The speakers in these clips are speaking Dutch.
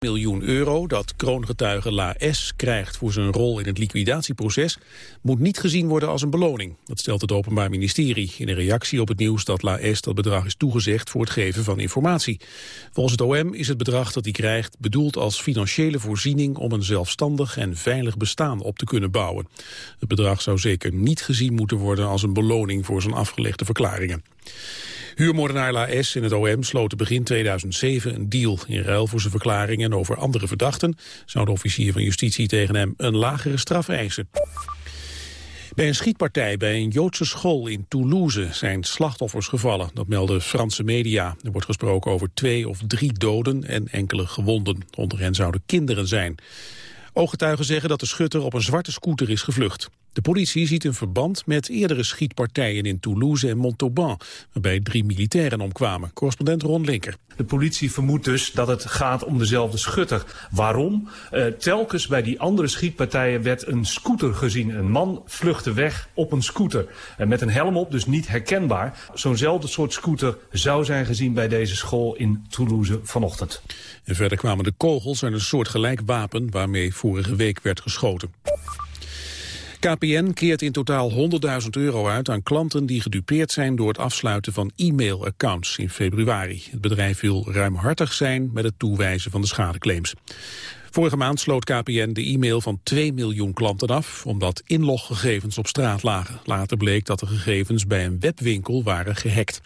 miljoen euro dat kroongetuige La S krijgt voor zijn rol in het liquidatieproces moet niet gezien worden als een beloning. Dat stelt het Openbaar Ministerie in een reactie op het nieuws dat La S dat bedrag is toegezegd voor het geven van informatie. Volgens het OM is het bedrag dat hij krijgt bedoeld als financiële voorziening om een zelfstandig en veilig bestaan op te kunnen bouwen. Het bedrag zou zeker niet gezien moeten worden als een beloning voor zijn afgelegde verklaringen. Huurmoordenaar S in het OM sloten begin 2007 een deal. In ruil voor zijn verklaringen over andere verdachten... zou de officier van justitie tegen hem een lagere straf eisen. Bij een schietpartij bij een Joodse school in Toulouse zijn slachtoffers gevallen. Dat melden Franse media. Er wordt gesproken over twee of drie doden en enkele gewonden. Onder hen zouden kinderen zijn. Ooggetuigen zeggen dat de schutter op een zwarte scooter is gevlucht. De politie ziet een verband met eerdere schietpartijen in Toulouse en Montauban, waarbij drie militairen omkwamen. Correspondent Ron Linker. De politie vermoedt dus dat het gaat om dezelfde schutter. Waarom? Uh, telkens bij die andere schietpartijen werd een scooter gezien. Een man vluchtte weg op een scooter. En met een helm op, dus niet herkenbaar. Zo'nzelfde soort scooter zou zijn gezien bij deze school in Toulouse vanochtend. En verder kwamen de kogels en een soort gelijk wapen waarmee vorige week werd geschoten. KPN keert in totaal 100.000 euro uit aan klanten die gedupeerd zijn door het afsluiten van e-mailaccounts in februari. Het bedrijf wil ruimhartig zijn met het toewijzen van de schadeclaims. Vorige maand sloot KPN de e-mail van 2 miljoen klanten af, omdat inloggegevens op straat lagen. Later bleek dat de gegevens bij een webwinkel waren gehackt.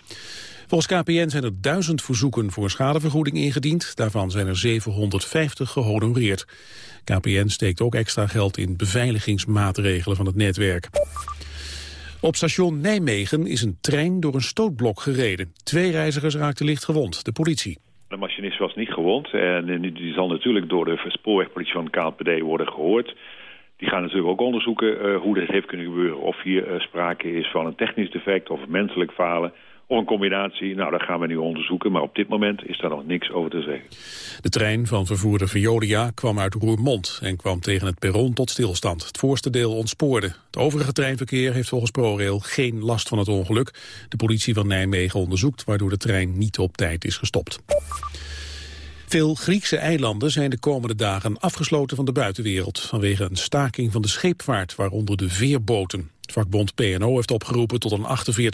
Volgens KPN zijn er duizend verzoeken voor schadevergoeding ingediend. Daarvan zijn er 750 gehonoreerd. KPN steekt ook extra geld in beveiligingsmaatregelen van het netwerk. Op station Nijmegen is een trein door een stootblok gereden. Twee reizigers raakten licht gewond, de politie. De machinist was niet gewond en die zal natuurlijk door de spoorwegpolitie van KPD worden gehoord. Die gaan natuurlijk ook onderzoeken uh, hoe dit heeft kunnen gebeuren. Of hier uh, sprake is van een technisch defect of menselijk falen. Of een combinatie, nou dat gaan we nu onderzoeken. Maar op dit moment is daar nog niks over te zeggen. De trein van vervoerder Veolia kwam uit Roermond en kwam tegen het perron tot stilstand. Het voorste deel ontspoorde. Het overige treinverkeer heeft volgens ProRail geen last van het ongeluk. De politie van Nijmegen onderzoekt waardoor de trein niet op tijd is gestopt. Veel Griekse eilanden zijn de komende dagen afgesloten van de buitenwereld... vanwege een staking van de scheepvaart, waaronder de veerboten. Vakbond PNO heeft opgeroepen tot een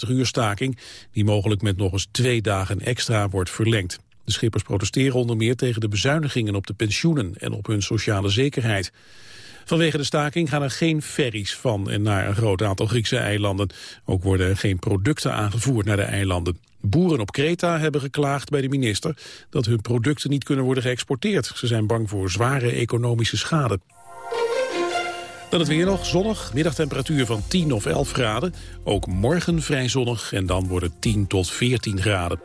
48-uur staking... die mogelijk met nog eens twee dagen extra wordt verlengd. De schippers protesteren onder meer tegen de bezuinigingen op de pensioenen... en op hun sociale zekerheid. Vanwege de staking gaan er geen ferries van en naar een groot aantal Griekse eilanden. Ook worden er geen producten aangevoerd naar de eilanden. Boeren op Kreta hebben geklaagd bij de minister dat hun producten niet kunnen worden geëxporteerd. Ze zijn bang voor zware economische schade. Dan het weer nog, zonnig, middagtemperatuur van 10 of 11 graden. Ook morgen vrij zonnig en dan wordt het 10 tot 14 graden.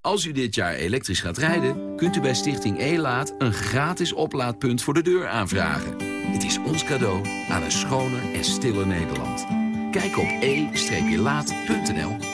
Als u dit jaar elektrisch gaat rijden, kunt u bij Stichting E-Laat... een gratis oplaadpunt voor de deur aanvragen. Het is ons cadeau aan een schoner en stiller Nederland. Kijk op e-laat.nl.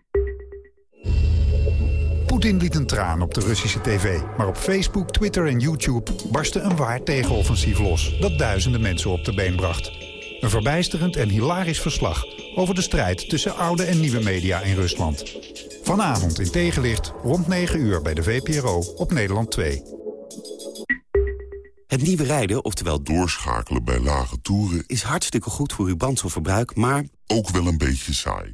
Poetin liet een traan op de Russische tv. Maar op Facebook, Twitter en YouTube barstte een waar tegenoffensief los... dat duizenden mensen op de been bracht. Een verbijsterend en hilarisch verslag over de strijd tussen oude en nieuwe media in Rusland. Vanavond in tegenlicht rond 9 uur bij de VPRO op Nederland 2. Het nieuwe rijden, oftewel doorschakelen bij lage toeren... is hartstikke goed voor uw brandstofverbruik, maar... ook wel een beetje saai.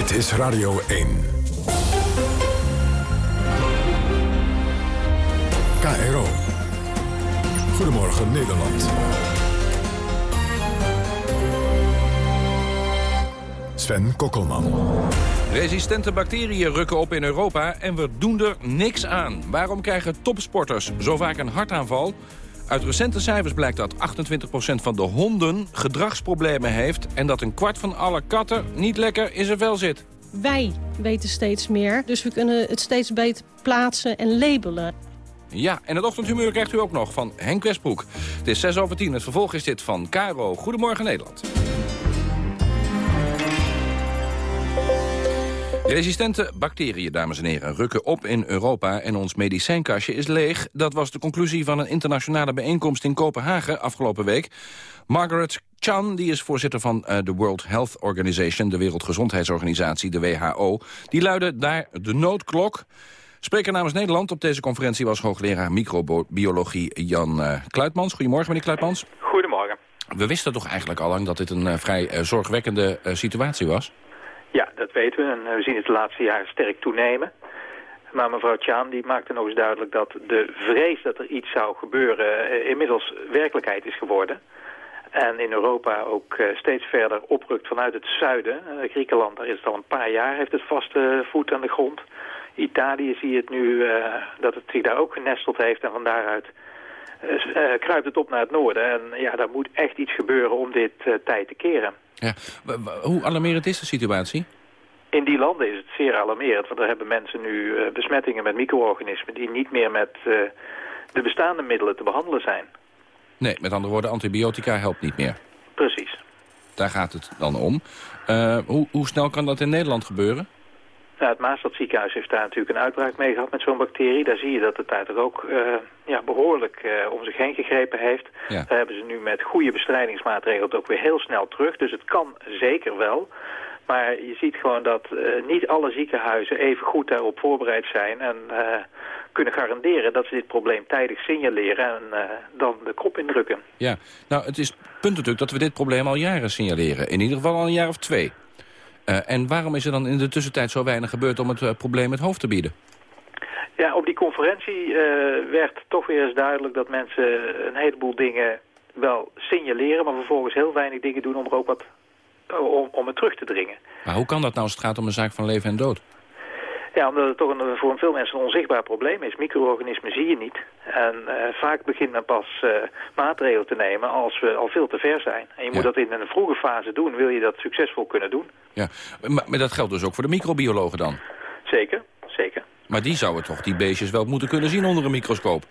Dit is Radio 1. KRO. Goedemorgen Nederland. Sven Kokkelman. Resistente bacteriën rukken op in Europa en we doen er niks aan. Waarom krijgen topsporters zo vaak een hartaanval? Uit recente cijfers blijkt dat 28% van de honden gedragsproblemen heeft... en dat een kwart van alle katten niet lekker in zijn vel zit. Wij weten steeds meer, dus we kunnen het steeds beter plaatsen en labelen. Ja, en het ochtendhumeur krijgt u ook nog van Henk Westbroek. Het is 6 over 10, het vervolg is dit van Caro. Goedemorgen Nederland. Resistente bacteriën, dames en heren, rukken op in Europa en ons medicijnkastje is leeg. Dat was de conclusie van een internationale bijeenkomst in Kopenhagen afgelopen week. Margaret Chan, die is voorzitter van uh, de World Health Organization, de Wereldgezondheidsorganisatie, de WHO. Die luidde daar de noodklok. Spreker namens Nederland op deze conferentie was hoogleraar microbiologie Jan uh, Kluitmans. Goedemorgen, meneer Kluitmans. Goedemorgen. We wisten toch eigenlijk al lang dat dit een uh, vrij zorgwekkende situatie was? Ja, dat weten we en we zien het de laatste jaren sterk toenemen. Maar mevrouw Tjaan die maakte nog eens duidelijk dat de vrees dat er iets zou gebeuren inmiddels werkelijkheid is geworden. En in Europa ook steeds verder oprukt vanuit het zuiden. Griekenland, daar is het al een paar jaar, heeft het vaste voet aan de grond. Italië zie je het nu dat het zich daar ook genesteld heeft en van daaruit uh, kruipt het op naar het noorden. En ja, daar moet echt iets gebeuren om dit uh, tijd te keren. Ja. Hoe alarmerend is de situatie? In die landen is het zeer alarmerend, want daar hebben mensen nu besmettingen met micro-organismen die niet meer met de bestaande middelen te behandelen zijn. Nee, met andere woorden, antibiotica helpt niet meer. Precies. Daar gaat het dan om. hoe, hoe snel kan dat in Nederland gebeuren? Nou, het Maastadziekenhuis heeft daar natuurlijk een uitbraak mee gehad met zo'n bacterie. Daar zie je dat het daar toch ook uh, ja, behoorlijk uh, om zich heen gegrepen heeft. Ja. Daar hebben ze nu met goede bestrijdingsmaatregelen ook weer heel snel terug. Dus het kan zeker wel. Maar je ziet gewoon dat uh, niet alle ziekenhuizen even goed daarop voorbereid zijn... en kunnen garanderen dat ze dit probleem tijdig signaleren en dan de kop indrukken. Ja, nou het is punt natuurlijk dat we dit probleem al jaren signaleren. In ieder geval al een jaar of twee. Uh, en waarom is er dan in de tussentijd zo weinig gebeurd om het uh, probleem het hoofd te bieden? Ja, op die conferentie uh, werd toch weer eens duidelijk dat mensen een heleboel dingen wel signaleren, maar vervolgens heel weinig dingen doen om er ook wat om, om het terug te dringen. Maar hoe kan dat nou als het gaat om een zaak van leven en dood? Ja, omdat het toch een, voor veel mensen een onzichtbaar probleem is. Micro-organismen zie je niet. En uh, vaak begint men pas uh, maatregelen te nemen als we al veel te ver zijn. En je Ja. moet dat in een vroege fase doen, wil je dat succesvol kunnen doen. Ja, maar, maar dat geldt dus ook voor de microbiologen dan? Zeker, zeker. Maar die zouden toch die beestjes wel moeten kunnen zien onder een microscoop?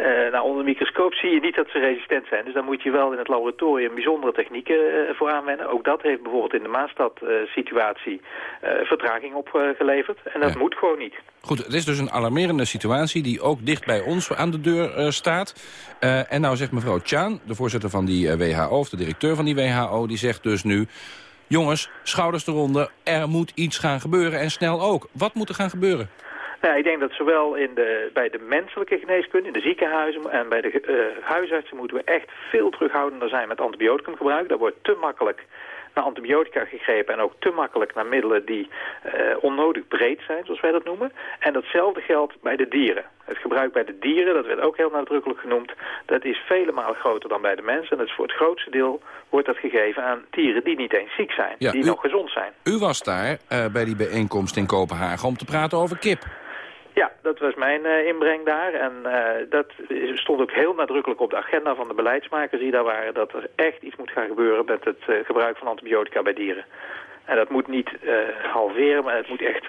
Uh, nou, onder de microscoop zie je niet dat ze resistent zijn. Dus dan moet je wel in het laboratorium bijzondere technieken uh, voor aanwenden. Ook dat heeft bijvoorbeeld in de Maastad-situatie uh, vertraging opgeleverd. en dat Ja. moet gewoon niet. Goed, het is dus een alarmerende situatie die ook dicht bij ons aan de deur eh, staat. Eh, en nou zegt mevrouw Chan, de voorzitter van die eh, WHO, of de directeur van die WHO... die zegt dus nu, jongens, schouders eronder, er moet iets gaan gebeuren en snel ook. Wat moet er gaan gebeuren? Nou, ik denk dat zowel in de, bij de menselijke geneeskunde, in de ziekenhuizen en bij de uh, huisartsen moeten we echt veel terughoudender zijn met antibioticumgebruik. Daar wordt te makkelijk naar antibiotica gegrepen en ook te makkelijk naar middelen die uh, onnodig breed zijn, zoals wij dat noemen. En datzelfde geldt bij de dieren. Het gebruik bij de dieren, dat werd ook heel nadrukkelijk genoemd, dat is vele malen groter dan bij de mensen. En dat is voor het grootste deel wordt dat gegeven aan dieren die niet eens ziek zijn, Ja, die u- nog gezond zijn. U was daar eh, bij die bijeenkomst in Kopenhagen om te praten over kip. Ja, dat was mijn uh, inbreng daar. En uh, dat stond ook heel nadrukkelijk op de agenda van de beleidsmakers die daar waren... dat er echt iets moet gaan gebeuren met het uh, gebruik van antibiotica bij dieren. En dat moet niet halveren, maar het moet echt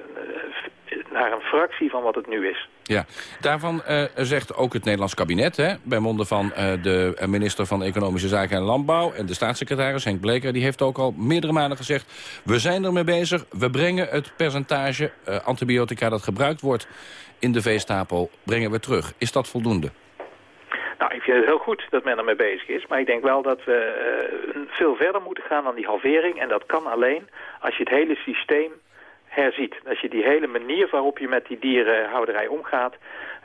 naar een fractie van wat het nu is. Ja, daarvan uh, zegt ook het Nederlands kabinet... Hè, bij monden van de minister van Economische Zaken en Landbouw... en de staatssecretaris Henk Bleker, die heeft ook al meerdere maanden gezegd... we zijn ermee bezig, we brengen het percentage antibiotica dat gebruikt wordt... in de veestapel, brengen we terug. Is dat voldoende? Nou, ik vind het heel goed dat men ermee bezig is. Maar ik denk wel dat we veel verder moeten gaan dan die halvering. En dat kan alleen als je het hele systeem herziet. Als je die hele manier waarop je met die dierenhouderij omgaat...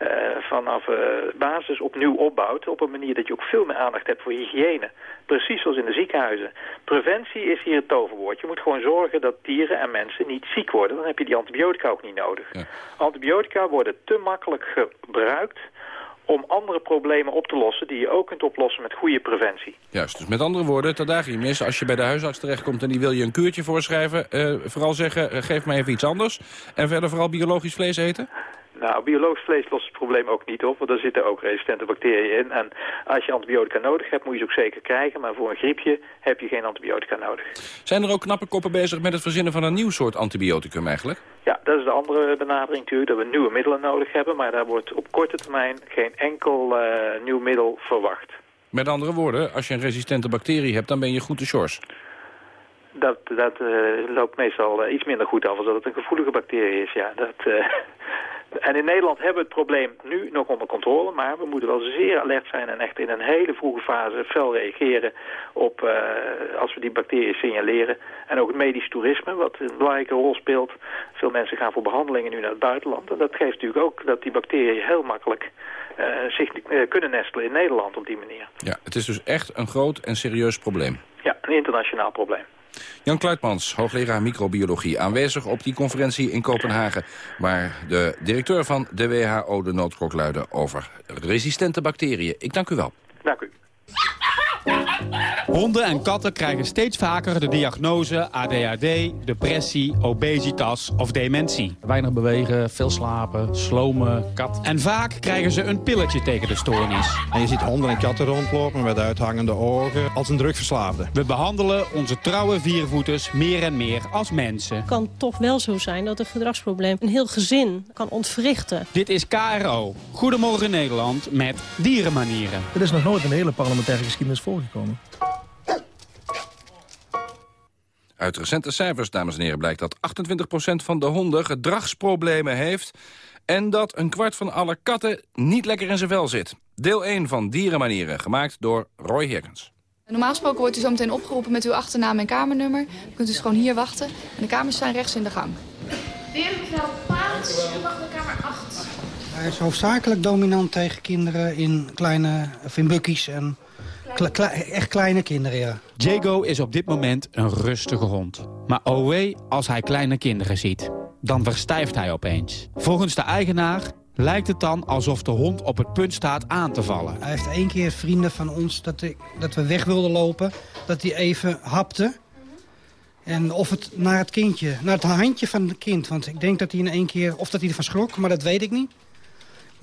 Uh, vanaf uh, basis opnieuw opbouwt... op een manier dat je ook veel meer aandacht hebt voor hygiëne. Precies zoals in de ziekenhuizen. Preventie is hier het toverwoord. Je moet gewoon zorgen dat dieren en mensen niet ziek worden. Dan heb je die antibiotica ook niet nodig. Antibiotica worden te makkelijk gebruikt om andere problemen op te lossen... die je ook kunt oplossen met goede preventie. Juist, dus met andere woorden, mis. als je bij de huisarts terechtkomt... en die wil je een kuurtje voorschrijven, uh, vooral zeggen... Uh, geef mij even iets anders. En verder vooral biologisch vlees eten? Nou, biologisch vlees lost het probleem ook niet op, want daar zitten ook resistente bacteriën in. En als je antibiotica nodig hebt, moet je ze ook zeker krijgen. Maar voor een griepje heb je geen antibiotica nodig. Zijn er ook knappe koppen bezig met het verzinnen van een nieuw soort antibioticum eigenlijk? Ja, dat is de andere benadering natuurlijk, dat we nieuwe middelen nodig hebben. Maar daar wordt op korte termijn geen enkel uh, nieuw middel verwacht. Met andere woorden, als je een resistente bacterie hebt, dan ben je goed te shores. Dat, dat uh, loopt meestal uh, iets minder goed af als dat het een gevoelige bacterie is. Ja, dat, uh, en in Nederland hebben we het probleem nu nog onder controle, maar we moeten wel zeer alert zijn en echt in een hele vroege fase fel reageren op uh, als we die bacteriën signaleren. En ook het medisch toerisme, wat een belangrijke rol speelt. Veel mensen gaan voor behandelingen nu naar het buitenland. En dat geeft natuurlijk ook dat die bacteriën heel makkelijk uh, zich uh, kunnen nestelen in Nederland op die manier. Ja, het is dus echt een groot en serieus probleem. Ja, een internationaal probleem. Jan Kluitmans, hoogleraar microbiologie, aanwezig op die conferentie in Kopenhagen... waar de directeur van de WHO de noodklok luidde over resistente bacteriën. Ik dank u wel. Dank u. Honden en katten krijgen steeds vaker de diagnose ADHD, depressie, obesitas of dementie. Weinig bewegen, veel slapen, slomen, kat. En vaak krijgen ze een pilletje tegen de stoornis. En je ziet honden en katten rondlopen met uithangende ogen als een drugverslaafde. We behandelen onze trouwe viervoeters meer en meer als mensen. Het kan toch wel zo zijn dat een gedragsprobleem een heel gezin kan ontwrichten. Dit is KRO. Goedemorgen Nederland met dierenmanieren. Er is nog nooit een hele parlementaire geschiedenis voorgekomen. Uit recente cijfers, dames en heren, blijkt dat 28% van de honden gedragsproblemen heeft... en dat een kwart van alle katten niet lekker in zijn vel zit. Deel 1 van Dierenmanieren, gemaakt door Roy Herkens. Normaal gesproken wordt u zo meteen opgeroepen met uw achternaam en kamernummer. U kunt dus gewoon hier wachten. En de kamers zijn rechts in de gang. Mevrouw Paats, u mag de kamer 8. Hij is hoofdzakelijk dominant tegen kinderen in kleine, of in bukkies en echt kleine kinderen, ja. Jago is op dit moment een rustige hond. Maar oh wee als hij kleine kinderen ziet. Dan verstijft hij opeens. Volgens de eigenaar lijkt het dan alsof de hond op het punt staat aan te vallen. Hij heeft één keer vrienden van ons dat, ik, dat we weg wilden lopen... dat hij even hapte. En of het naar het kindje, naar het handje van het kind. Want ik denk dat hij in één keer, of dat hij ervan schrok, maar dat weet ik niet.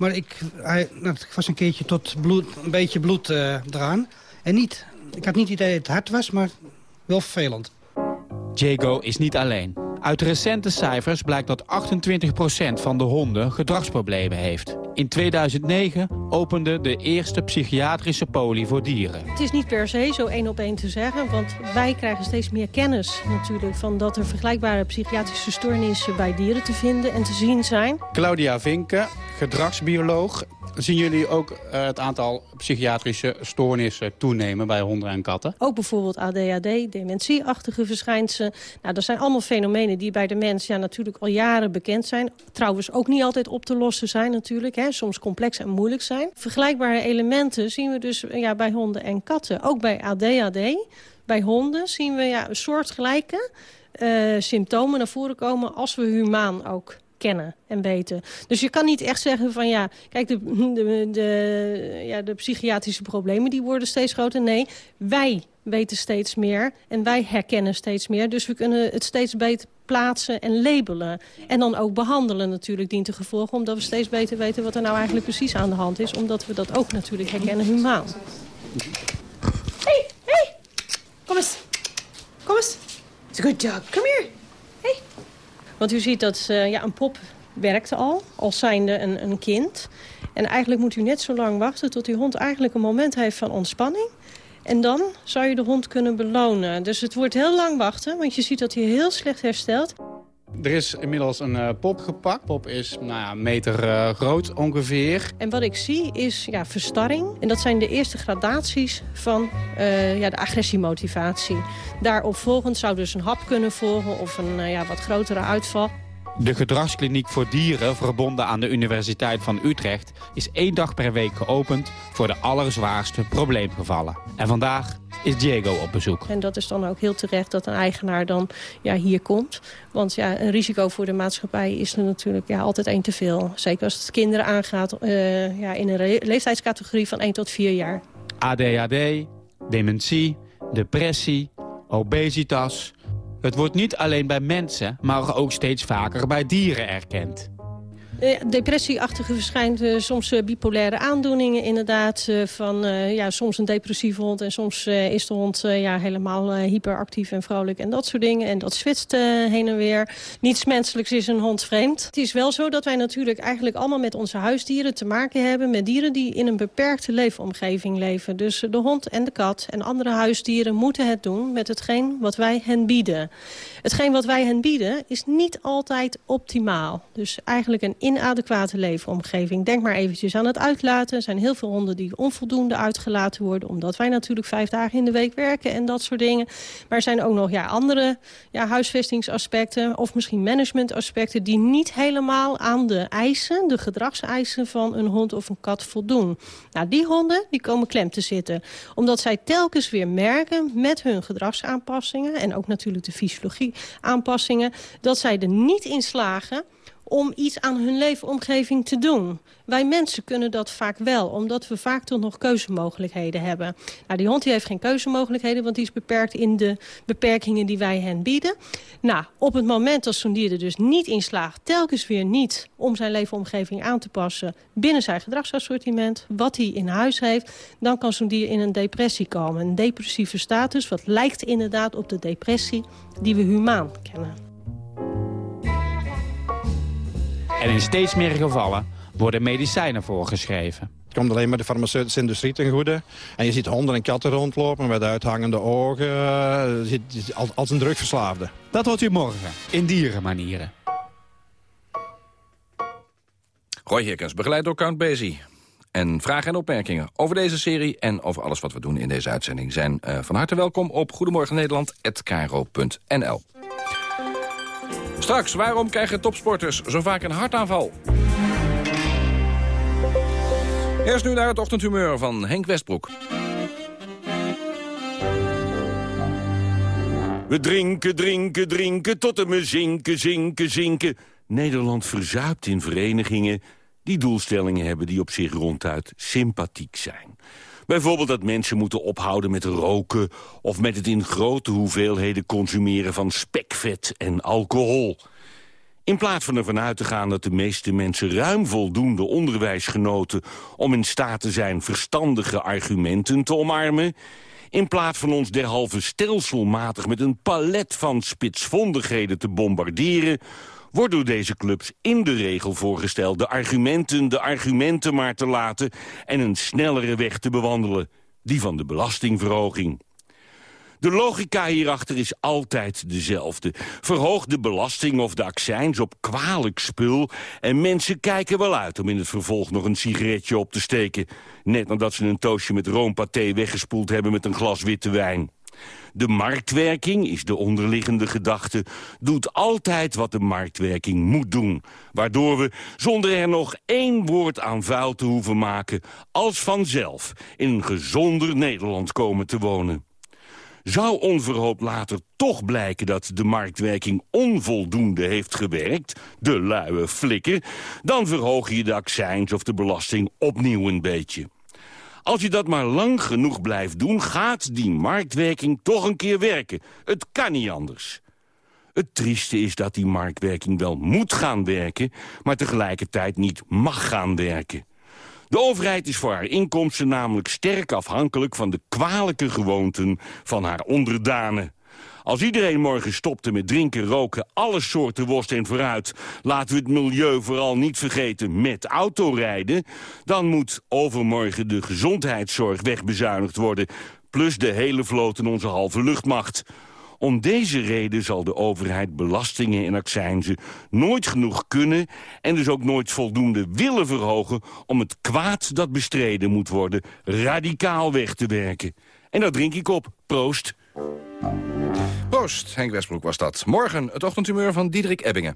Maar ik, hij, nou, ik was een keertje tot bloed, een beetje bloed uh, eraan. En niet, ik had niet het idee dat het hard was, maar wel vervelend. Jago is niet alleen. Uit recente cijfers blijkt dat 28% van de honden gedragsproblemen heeft. In 2009 opende de eerste psychiatrische poli voor dieren. Het is niet per se zo één op één te zeggen, want wij krijgen steeds meer kennis natuurlijk... van dat er vergelijkbare psychiatrische stoornissen bij dieren te vinden en te zien zijn. Claudia Vinken, gedragsbioloog, Zien jullie ook uh, het aantal psychiatrische stoornissen toenemen bij honden en katten? Ook bijvoorbeeld ADHD, dementieachtige verschijnselen. Nou, dat zijn allemaal fenomenen die bij de mens ja, natuurlijk al jaren bekend zijn. Trouwens ook niet altijd op te lossen zijn natuurlijk. Hè. Soms complex en moeilijk zijn. Vergelijkbare elementen zien we dus ja, bij honden en katten. Ook bij ADHD. Bij honden zien we ja, soortgelijke uh, symptomen naar voren komen als we humaan ook kennen en weten. Dus je kan niet echt zeggen van ja, kijk, de, de, de, ja, de psychiatrische problemen die worden steeds groter. Nee, wij weten steeds meer en wij herkennen steeds meer. Dus we kunnen het steeds beter plaatsen en labelen. En dan ook behandelen natuurlijk dient te gevolgen... omdat we steeds beter weten wat er nou eigenlijk precies aan de hand is. Omdat we dat ook natuurlijk herkennen humaan. hey, hey, kom eens. Kom eens. It's a good dog. Come here. Hey. Want u ziet dat uh, ja, een pop werkte al, als zijnde een, een kind. En eigenlijk moet u net zo lang wachten tot die hond eigenlijk een moment heeft van ontspanning. En dan zou je de hond kunnen belonen. Dus het wordt heel lang wachten, want je ziet dat hij heel slecht herstelt. Er is inmiddels een uh, pop gepakt. Pop is nou ja, meter uh, groot ongeveer. En wat ik zie is ja, verstarring. En dat zijn de eerste gradaties van uh, ja, de agressiemotivatie. Daarop volgend zou dus een hap kunnen volgen of een ja, wat grotere uitval. De gedragskliniek voor dieren, verbonden aan de Universiteit van Utrecht... is één dag per week geopend voor de allerzwaarste probleemgevallen. En vandaag is Diego op bezoek. En dat is dan ook heel terecht dat een eigenaar dan ja, hier komt. Want ja, een risico voor de maatschappij is er natuurlijk ja, altijd één te veel. Zeker als het kinderen aangaat uh, ja, in een leeftijdscategorie van 1 tot 4 jaar. ADHD, dementie, depressie, obesitas... Het wordt niet alleen bij mensen, maar ook steeds vaker bij dieren erkend. Uh, depressieachtige verschijnt uh, soms uh, bipolaire aandoeningen inderdaad. van ja, soms een depressieve hond en soms is de hond ja, helemaal hyperactief en vrolijk en dat soort dingen. En dat zwitst heen en weer. Niets menselijks is een hond vreemd. Het is wel zo dat wij natuurlijk eigenlijk allemaal met onze huisdieren te maken hebben. Met dieren die in een beperkte leefomgeving leven. Dus de hond en de kat en andere huisdieren moeten het doen met hetgeen wat wij hen bieden. Hetgeen wat wij hen bieden is niet altijd optimaal. Dus eigenlijk een inadequate leefomgeving. Denk maar eventjes aan het uitlaten. Er zijn heel veel honden die onvoldoende uitgelaten worden... omdat wij natuurlijk vijf dagen in de week werken en dat soort dingen. Maar er zijn ook nog ja, andere ja, huisvestingsaspecten... of misschien managementaspecten die niet helemaal aan de eisen... de gedragseisen van een hond of een kat voldoen. Nou, die honden die komen klem te zitten. Omdat zij telkens weer merken met hun gedragsaanpassingen... en ook natuurlijk de fysiologie aanpassingen... dat zij er niet in slagen om iets aan hun leefomgeving te doen. Wij mensen kunnen dat vaak wel, omdat we vaak toch nog keuzemogelijkheden hebben. Nou, die hond die heeft geen keuzemogelijkheden, want die is beperkt in de beperkingen die wij hen bieden. Nou, op het moment dat zo'n dier er dus niet in slaagt, telkens weer niet om zijn leefomgeving aan te passen binnen zijn gedragsassortiment, wat hij in huis heeft, dan kan zo'n dier in een depressie komen. Een depressieve status, wat lijkt inderdaad op de depressie die we humaan kennen. En in steeds meer gevallen worden medicijnen voorgeschreven. Het komt alleen maar de farmaceutische industrie ten goede. En je ziet honden en katten rondlopen met uithangende ogen. Eh, als een drugverslaafde. Dat hoort u morgen in Dierenmanieren. Roy Hirkens, begeleid door Count Basie. En vragen en opmerkingen over deze serie en over alles wat we doen in deze uitzending... zijn uh, van harte welkom op goedemorgennederland.nl. Straks, waarom krijgen topsporters zo vaak een hartaanval? Eerst nu naar het ochtendhumeur van Henk Westbroek. We drinken, drinken, drinken, tot we zinken, zinken, zinken. Nederland verzuipt in verenigingen die doelstellingen hebben... die op zich ronduit sympathiek zijn. Bijvoorbeeld dat mensen moeten ophouden met roken... of met het in grote hoeveelheden consumeren van spekvet en alcohol. In plaats van ervan uit te gaan dat de meeste mensen ruim voldoende onderwijs genoten... om in staat te zijn verstandige argumenten te omarmen... in plaats van ons derhalve stelselmatig met een palet van spitsvondigheden te bombarderen wordt door deze clubs in de regel voorgesteld... de argumenten de argumenten maar te laten en een snellere weg te bewandelen. Die van de belastingverhoging. De logica hierachter is altijd dezelfde. Verhoog de belasting of de accijns op kwalijk spul... en mensen kijken wel uit om in het vervolg nog een sigaretje op te steken. Net nadat ze een toastje met roompaté weggespoeld hebben met een glas witte wijn. De marktwerking, is de onderliggende gedachte, doet altijd wat de marktwerking moet doen. Waardoor we, zonder er nog één woord aan vuil te hoeven maken, als vanzelf in een gezonder Nederland komen te wonen. Zou onverhoopt later toch blijken dat de marktwerking onvoldoende heeft gewerkt, de luie flikker, dan verhoog je de accijns of de belasting opnieuw een beetje. Als je dat maar lang genoeg blijft doen, gaat die marktwerking toch een keer werken. Het kan niet anders. Het trieste is dat die marktwerking wel moet gaan werken... maar tegelijkertijd niet mag gaan werken. De overheid is voor haar inkomsten namelijk sterk afhankelijk... van de kwalijke gewoonten van haar onderdanen. Als iedereen morgen stopte met drinken, roken, alle soorten worst en vooruit... laten we het milieu vooral niet vergeten met autorijden... dan moet overmorgen de gezondheidszorg wegbezuinigd worden... plus de hele vloot en onze halve luchtmacht... Om deze reden zal de overheid belastingen en accijnzen nooit genoeg kunnen... en dus ook nooit voldoende willen verhogen... om het kwaad dat bestreden moet worden radicaal weg te werken. En dat drink ik op. Proost. Proost, Henk Westbroek was dat. Morgen het ochtendhumeur van Diederik Ebbingen.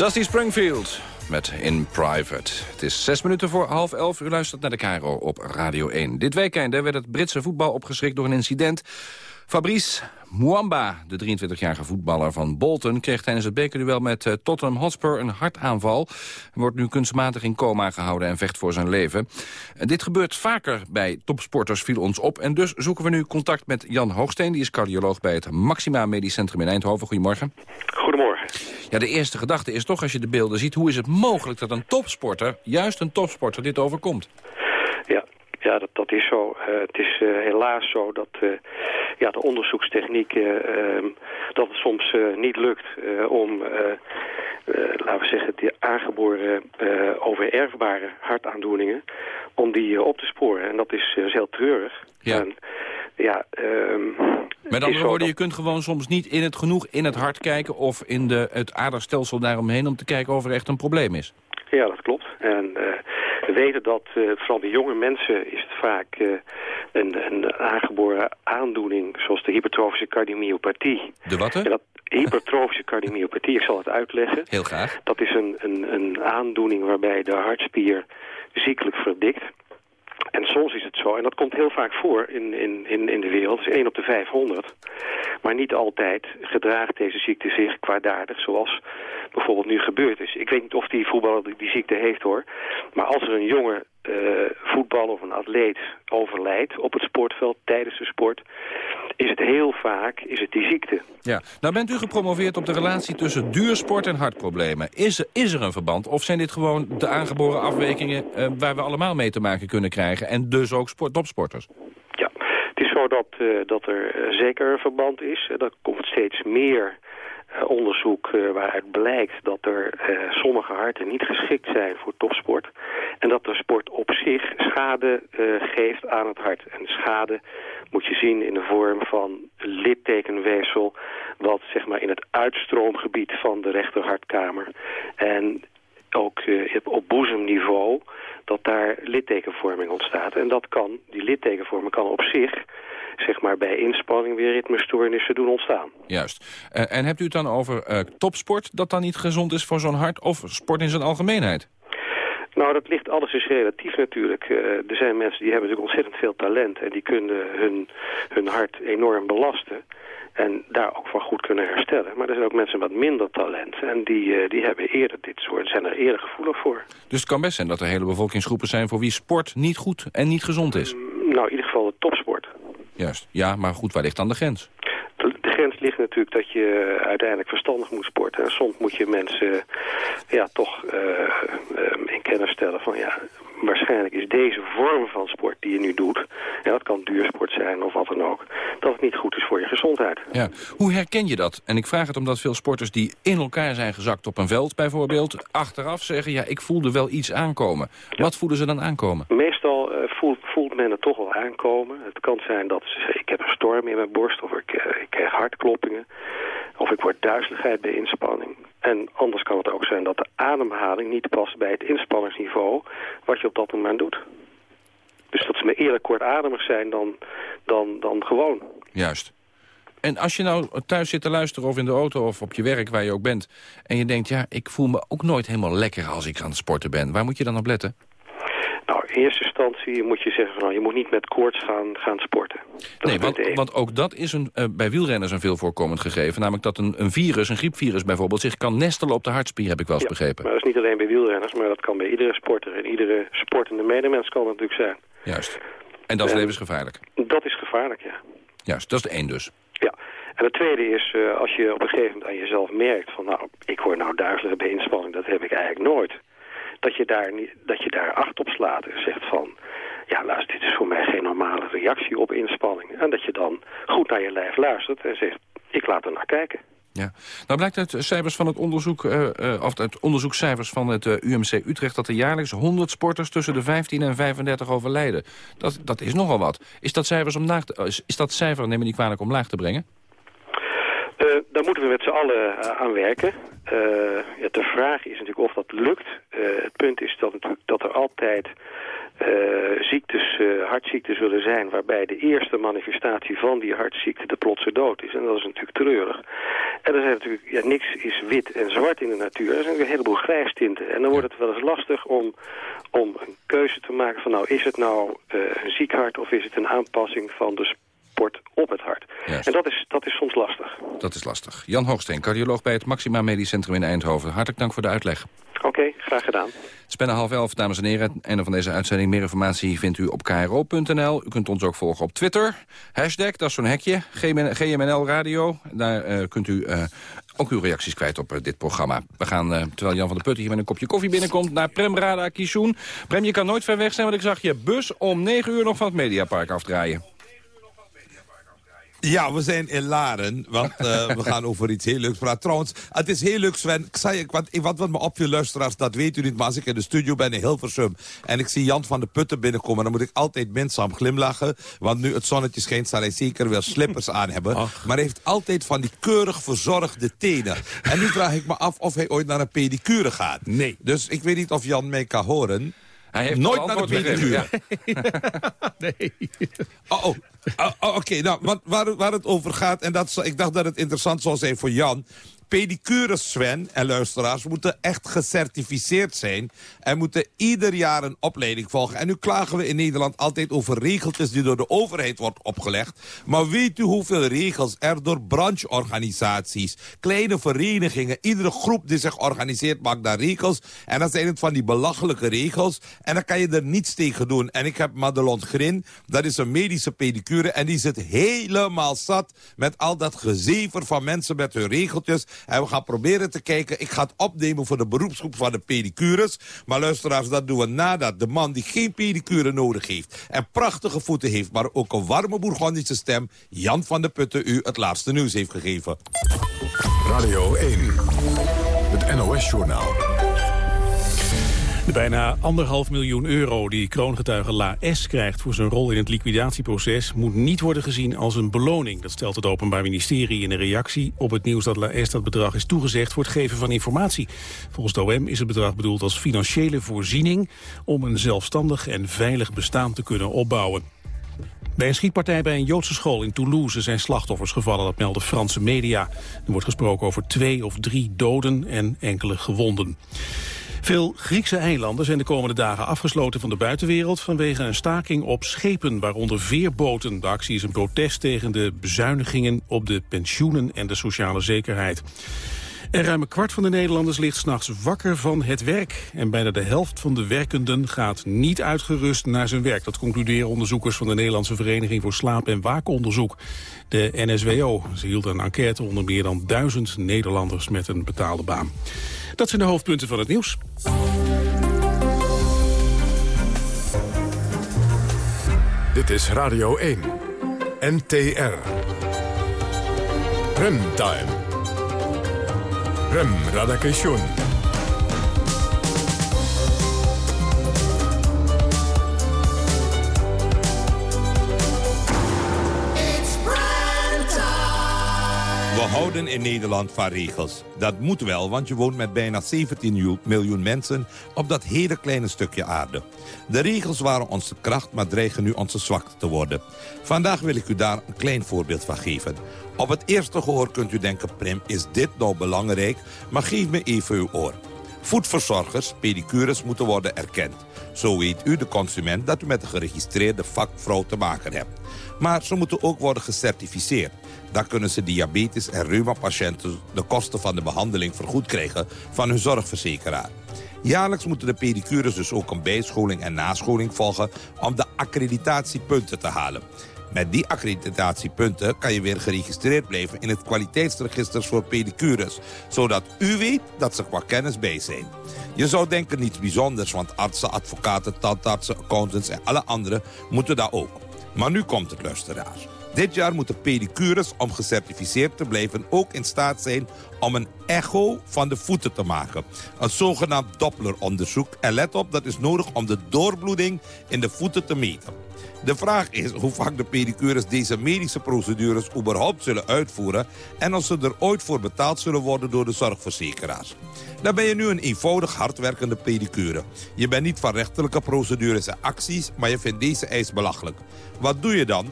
Dusty Springfield met In Private. Het is zes minuten voor half elf. U luistert naar de Cairo op Radio 1. Dit weekend werd het Britse voetbal opgeschrikt door een incident. Fabrice Mwamba, de 23-jarige voetballer van Bolton... kreeg tijdens het bekerduel met eh, Tottenham Hotspur een hartaanval. Hij wordt nu kunstmatig in coma gehouden en vecht voor zijn leven. Eh, dit gebeurt vaker bij topsporters, viel ons op. En dus zoeken we nu contact met Jan Hoogsteen. Die is cardioloog bij het Maxima Medisch Centrum in Eindhoven. Goedemorgen. Goedemorgen. Ja, de eerste gedachte is toch, als je de beelden ziet... hoe is het mogelijk dat een topsporter, juist een topsporter, dit overkomt? Ja, ja dat, dat is zo. Eh, het is eh, helaas zo dat eh, ja, de onderzoekstechniek... eh, ehm, dat het soms niet lukt om... laten we zeggen, die aangeboren overerfbare hartaandoeningen... om die op te sporen. En dat is, is heel treurig. Ja. En, ja, het Met andere woorden, je kunt gewoon soms niet in het genoeg in het hart kijken... of in de, het aderstelsel daaromheen om te kijken of er echt een probleem is. Ja, dat klopt. En eh, we weten dat eh, vooral bij jonge mensen is het vaak eh, een, een aangeboren aandoening, zoals de hypertrofische cardiomyopathie. De wat, dat hypertrofische cardiomyopathie, ik zal het uitleggen. Heel graag. Dat is een, een, een aandoening waarbij de hartspier ziekelijk verdikt. En soms is het zo, en dat komt heel vaak voor in, in, in, de wereld, is 1 op de 500. Maar niet altijd gedraagt deze ziekte zich kwaadaardig, zoals bijvoorbeeld nu gebeurd is. Ik weet niet of die voetballer die, ziekte heeft hoor. Maar als er een jonge eh, voetballer of een atleet overlijdt op het sportveld tijdens de sport, is het heel vaak is het die ziekte. Ja. Nou bent u gepromoveerd op de relatie tussen duursport en hartproblemen. Is er, is er een verband of zijn dit gewoon de aangeboren afwijkingen... eh, waar we allemaal mee te maken kunnen krijgen en dus ook sport, topsporters? Het is zo dat, eh, dat er zeker een verband is. Er komt steeds meer onderzoek eh, waaruit blijkt dat er eh, sommige harten niet geschikt zijn voor topsport. En dat de sport op zich schade eh, geeft aan het hart. En schade moet je zien in de vorm van littekenweefsel... wat zeg maar in het uitstroomgebied van de rechterhartkamer... en ook eh, op- boezemniveau dat daar littekenvorming ontstaat. En dat kan, die littekenvorming kan op zich, zeg maar bij inspanning weer ritmestoornissen doen ontstaan. Juist. Eh, en hebt u het dan over eh, topsport dat dan niet gezond is voor zo'n hart... of sport in zijn algemeenheid? Nou, dat ligt alles is relatief natuurlijk. Eh, er zijn mensen die hebben natuurlijk ontzettend veel talent en die kunnen hun, hun hart enorm belasten. En daar ook van goed kunnen herstellen. Maar er zijn ook mensen met minder talent. En die, eh, die hebben eerder dit soort, zijn er eerder gevoelig voor. Dus het kan best zijn dat er hele bevolkingsgroepen zijn... voor wie sport niet goed en niet gezond is. Nou, in ieder geval de topsport. Juist. Ja, maar goed, waar ligt dan de grens? Ligt natuurlijk dat je uiteindelijk verstandig moet sporten. En soms moet je mensen ja, toch eh, eh, in kennis stellen van ja, waarschijnlijk is deze vorm van sport die je nu doet, ja, dat kan duursport zijn of wat dan ook, dat het niet goed is voor je gezondheid. Ja. Hoe herken je dat? En ik vraag het omdat veel sporters die in elkaar zijn gezakt op een veld bijvoorbeeld... achteraf zeggen, ja, ik voelde wel iets aankomen. Wat voelen ze dan aankomen? Meestal eh, voelt, voelt men het toch wel aankomen. Het kan zijn dat ze ik heb een storm in mijn borst of ik, eh, ik krijg hartkloppingen. Of ik word duizeligheid bij inspanning. En anders kan het ook zijn dat de ademhaling niet past bij het inspanningsniveau wat je op dat moment doet. Dus dat ze me eerder kortademig zijn dan, dan, dan gewoon. Juist. En als je nou thuis zit te luisteren of in de auto of op je werk waar je ook bent... en je denkt, ja, ik voel me ook nooit helemaal lekker als ik aan het sporten ben. Waar moet je dan op letten? In eerste instantie moet je zeggen van nou, je moet niet met koorts gaan, gaan sporten. nee, want, want ook dat is een, eh, bij wielrenners een veel voorkomend gegeven. Namelijk dat een, een virus, een griepvirus bijvoorbeeld... zich kan nestelen op de hartspier, heb ik wel eens begrepen. Maar dat is niet alleen bij wielrenners, maar dat kan bij iedere sporter. En iedere sportende medemens kan dat natuurlijk zijn. Juist. En dat is En- levensgevaarlijk. Dat is gevaarlijk, ja. Juist, dat is de één dus. Ja, en het tweede is eh, als je op een gegeven moment aan jezelf merkt van nou, ik word nou duizelig bij inspanning, dat heb ik eigenlijk nooit. Dat je daar, niet, dat je daar acht op slaat en zegt van, ja luister, dit is voor mij geen normale reactie op inspanning. En dat je dan goed naar je lijf luistert en zegt, ik laat er naar kijken. Ja. Nou blijkt uit cijfers van het onderzoek, eh, eh, of uit onderzoekscijfers van het eh, UMC Utrecht... dat er jaarlijks 100 sporters tussen de 15 en 35 overlijden. Dat, dat is nogal wat. Is dat, cijfers om is, is dat cijfer, neem me niet kwalijk, om laag te brengen? Eh, daar moeten we met z'n allen eh, aan werken. Eh, ja, de vraag is natuurlijk of dat lukt. Het punt is dat, natuurlijk, dat er altijd ziektes, eh, hartziektes zullen zijn... waarbij de eerste manifestatie van die hartziekte de plotse dood is. En dat is natuurlijk treurig. En er zijn natuurlijk, ja, niks is wit en zwart in de natuur. Er zijn een heleboel grijstinten. En dan wordt het wel eens lastig om, om een keuze te maken van... nou, is het nou een ziek hart of is het een aanpassing van de sport op het hart. En dat is, dat is soms lastig. Dat is lastig. Jan Hoogsteen, cardioloog bij het Maxima Medisch Centrum in Eindhoven. Hartelijk dank voor de uitleg. Oké, graag gedaan. Het is bijna half elf, dames en heren. Het einde van deze uitzending. Meer informatie vindt u op kro.nl. U kunt ons ook volgen op Twitter. Hashtag, dat is zo'n hekje. GMNL Radio. Daar eh, kunt u eh, ook uw reacties kwijt op eh, dit programma. We gaan, terwijl Jan van der Putten hier met een kopje koffie binnenkomt... naar Prem Rada Kishoen. Prem, je kan nooit ver weg zijn, want ik zag je bus om 9 uur nog van het Mediapark afdraaien. Ja, we zijn in Laren, want eh, we gaan over iets heel leuks praten. Trouwens, het is heel leuk, Sven. Ik zei, wat, wat, wat me opviel, luisteraars, dat weet u niet. Maar als ik in de studio ben in Hilversum en ik zie Jan van de Putten binnenkomen... dan moet ik altijd minzaam glimlachen. Want nu het zonnetje schijnt, zal hij zeker weer slippers aan hebben. Maar hij heeft altijd van die keurig verzorgde tenen. En nu vraag ik me af of hij ooit naar een pedicure gaat. Nee. Dus ik weet niet of Jan mij kan horen... Hij heeft Nooit naar de pedicure. gegeven, nee. Oh, oh. Oh, oh, Oké, nou, wat, waar, waar het over gaat... en dat, ik dacht dat het interessant zou zijn voor Jan... Pedicures, Sven en luisteraars, moeten echt gecertificeerd zijn... en moeten ieder jaar een opleiding volgen. En nu klagen we in Nederland altijd over regeltjes... die door de overheid wordt opgelegd. Maar weet u hoeveel regels er door brancheorganisaties... kleine verenigingen, iedere groep die zich organiseert... maakt daar regels. En dan zijn het van die belachelijke regels. En dan kan je er niets tegen doen. En ik heb Madelon Grin, dat is een medische pedicure... en die zit helemaal zat met al dat gezever van mensen met hun regeltjes... En we gaan proberen te kijken. Ik ga het opnemen voor de beroepsgroep van de pedicures. Maar luisteraars, dat doen we nadat de man die geen pedicure nodig heeft... en prachtige voeten heeft, maar ook een warme Bourgondische stem... Jan van der Putten u het laatste nieuws heeft gegeven. Radio 1, het NOS-journaal. De bijna anderhalf miljoen euro die kroongetuige La S krijgt voor zijn rol in het liquidatieproces moet niet worden gezien als een beloning. Dat stelt het Openbaar Ministerie in een reactie op het nieuws dat La S dat bedrag is toegezegd voor het geven van informatie. Volgens de OM is het bedrag bedoeld als financiële voorziening om een zelfstandig en veilig bestaan te kunnen opbouwen. Bij een schietpartij bij een Joodse school in Toulouse zijn slachtoffers gevallen, dat melden Franse media. Er wordt gesproken over twee of drie doden en enkele gewonden. Veel Griekse eilanden zijn de komende dagen afgesloten van de buitenwereld vanwege een staking op schepen, waaronder veerboten. De actie is een protest tegen de bezuinigingen op de pensioenen en de sociale zekerheid. En ruim een kwart van de Nederlanders ligt s'nachts wakker van het werk. En bijna de helft van de werkenden gaat niet uitgerust naar zijn werk. Dat concluderen onderzoekers van de Nederlandse Vereniging voor Slaap- en Waakonderzoek. De NSWO. Ze hielden een enquête onder meer dan duizend Nederlanders met een betaalde baan. Dat zijn de hoofdpunten van het nieuws. Dit is Radio 1, NTR. Remtime. Rem Radakation. We houden in Nederland van regels. Dat moet wel, want je woont met bijna 17 miljoen mensen op dat hele kleine stukje aarde. De regels waren onze kracht, maar dreigen nu onze zwakte te worden. Vandaag wil ik u daar een klein voorbeeld van geven. Op het eerste gehoor kunt u denken, Prim, is dit nou belangrijk? Maar geef me even uw oor. Voetverzorgers, pedicures moeten worden erkend. Zo weet u, de consument, dat u met een geregistreerde vakvrouw te maken hebt. Maar ze moeten ook worden gecertificeerd. Dan kunnen ze diabetes- en reuma-patiënten de kosten van de behandeling vergoed krijgen van hun zorgverzekeraar. Jaarlijks moeten de pedicures dus ook een bijscholing en nascholing volgen om de accreditatiepunten te halen. Met die accreditatiepunten kan je weer geregistreerd blijven in het kwaliteitsregister voor pedicures. Zodat u weet dat ze qua kennis bij zijn. Je zou denken niets bijzonders, want artsen, advocaten, tandartsen, accountants en alle anderen moeten daar ook. Maar nu komt het luisteraars. Dit jaar moeten pedicures, om gecertificeerd te blijven... ook in staat zijn om een echo van de voeten te maken. Een zogenaamd Doppler-onderzoek. En let op, dat is nodig om de doorbloeding in de voeten te meten. De vraag is hoe vaak de pedicures deze medische procedures überhaupt zullen uitvoeren... en of ze er ooit voor betaald zullen worden door de zorgverzekeraars. Dan ben je nu een eenvoudig hardwerkende pedicure. Je bent niet van rechterlijke procedures en acties, maar je vindt deze eis belachelijk. Wat doe je dan?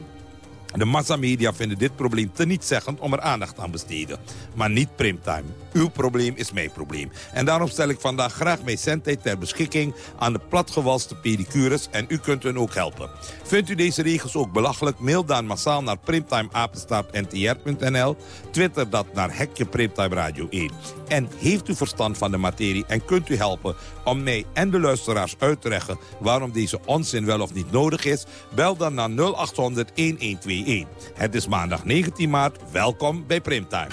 De massamedia vinden dit probleem te nietzeggend om er aandacht aan te besteden. Maar niet primtime. Uw probleem is mijn probleem. En daarom stel ik vandaag graag mijn zendtijd ter beschikking... aan de platgewalste pedicures en u kunt hun ook helpen. Vindt u deze regels ook belachelijk? Mail dan massaal naar primtimeapenstaartntr.nl. Twitter dat naar Hekje Primtime Radio 1. En heeft u verstand van de materie en kunt u helpen om mij en de luisteraars uit te leggen... waarom deze onzin wel of niet nodig is? Bel dan naar 0800-1121. Het is maandag 19 maart. Welkom bij Primtime.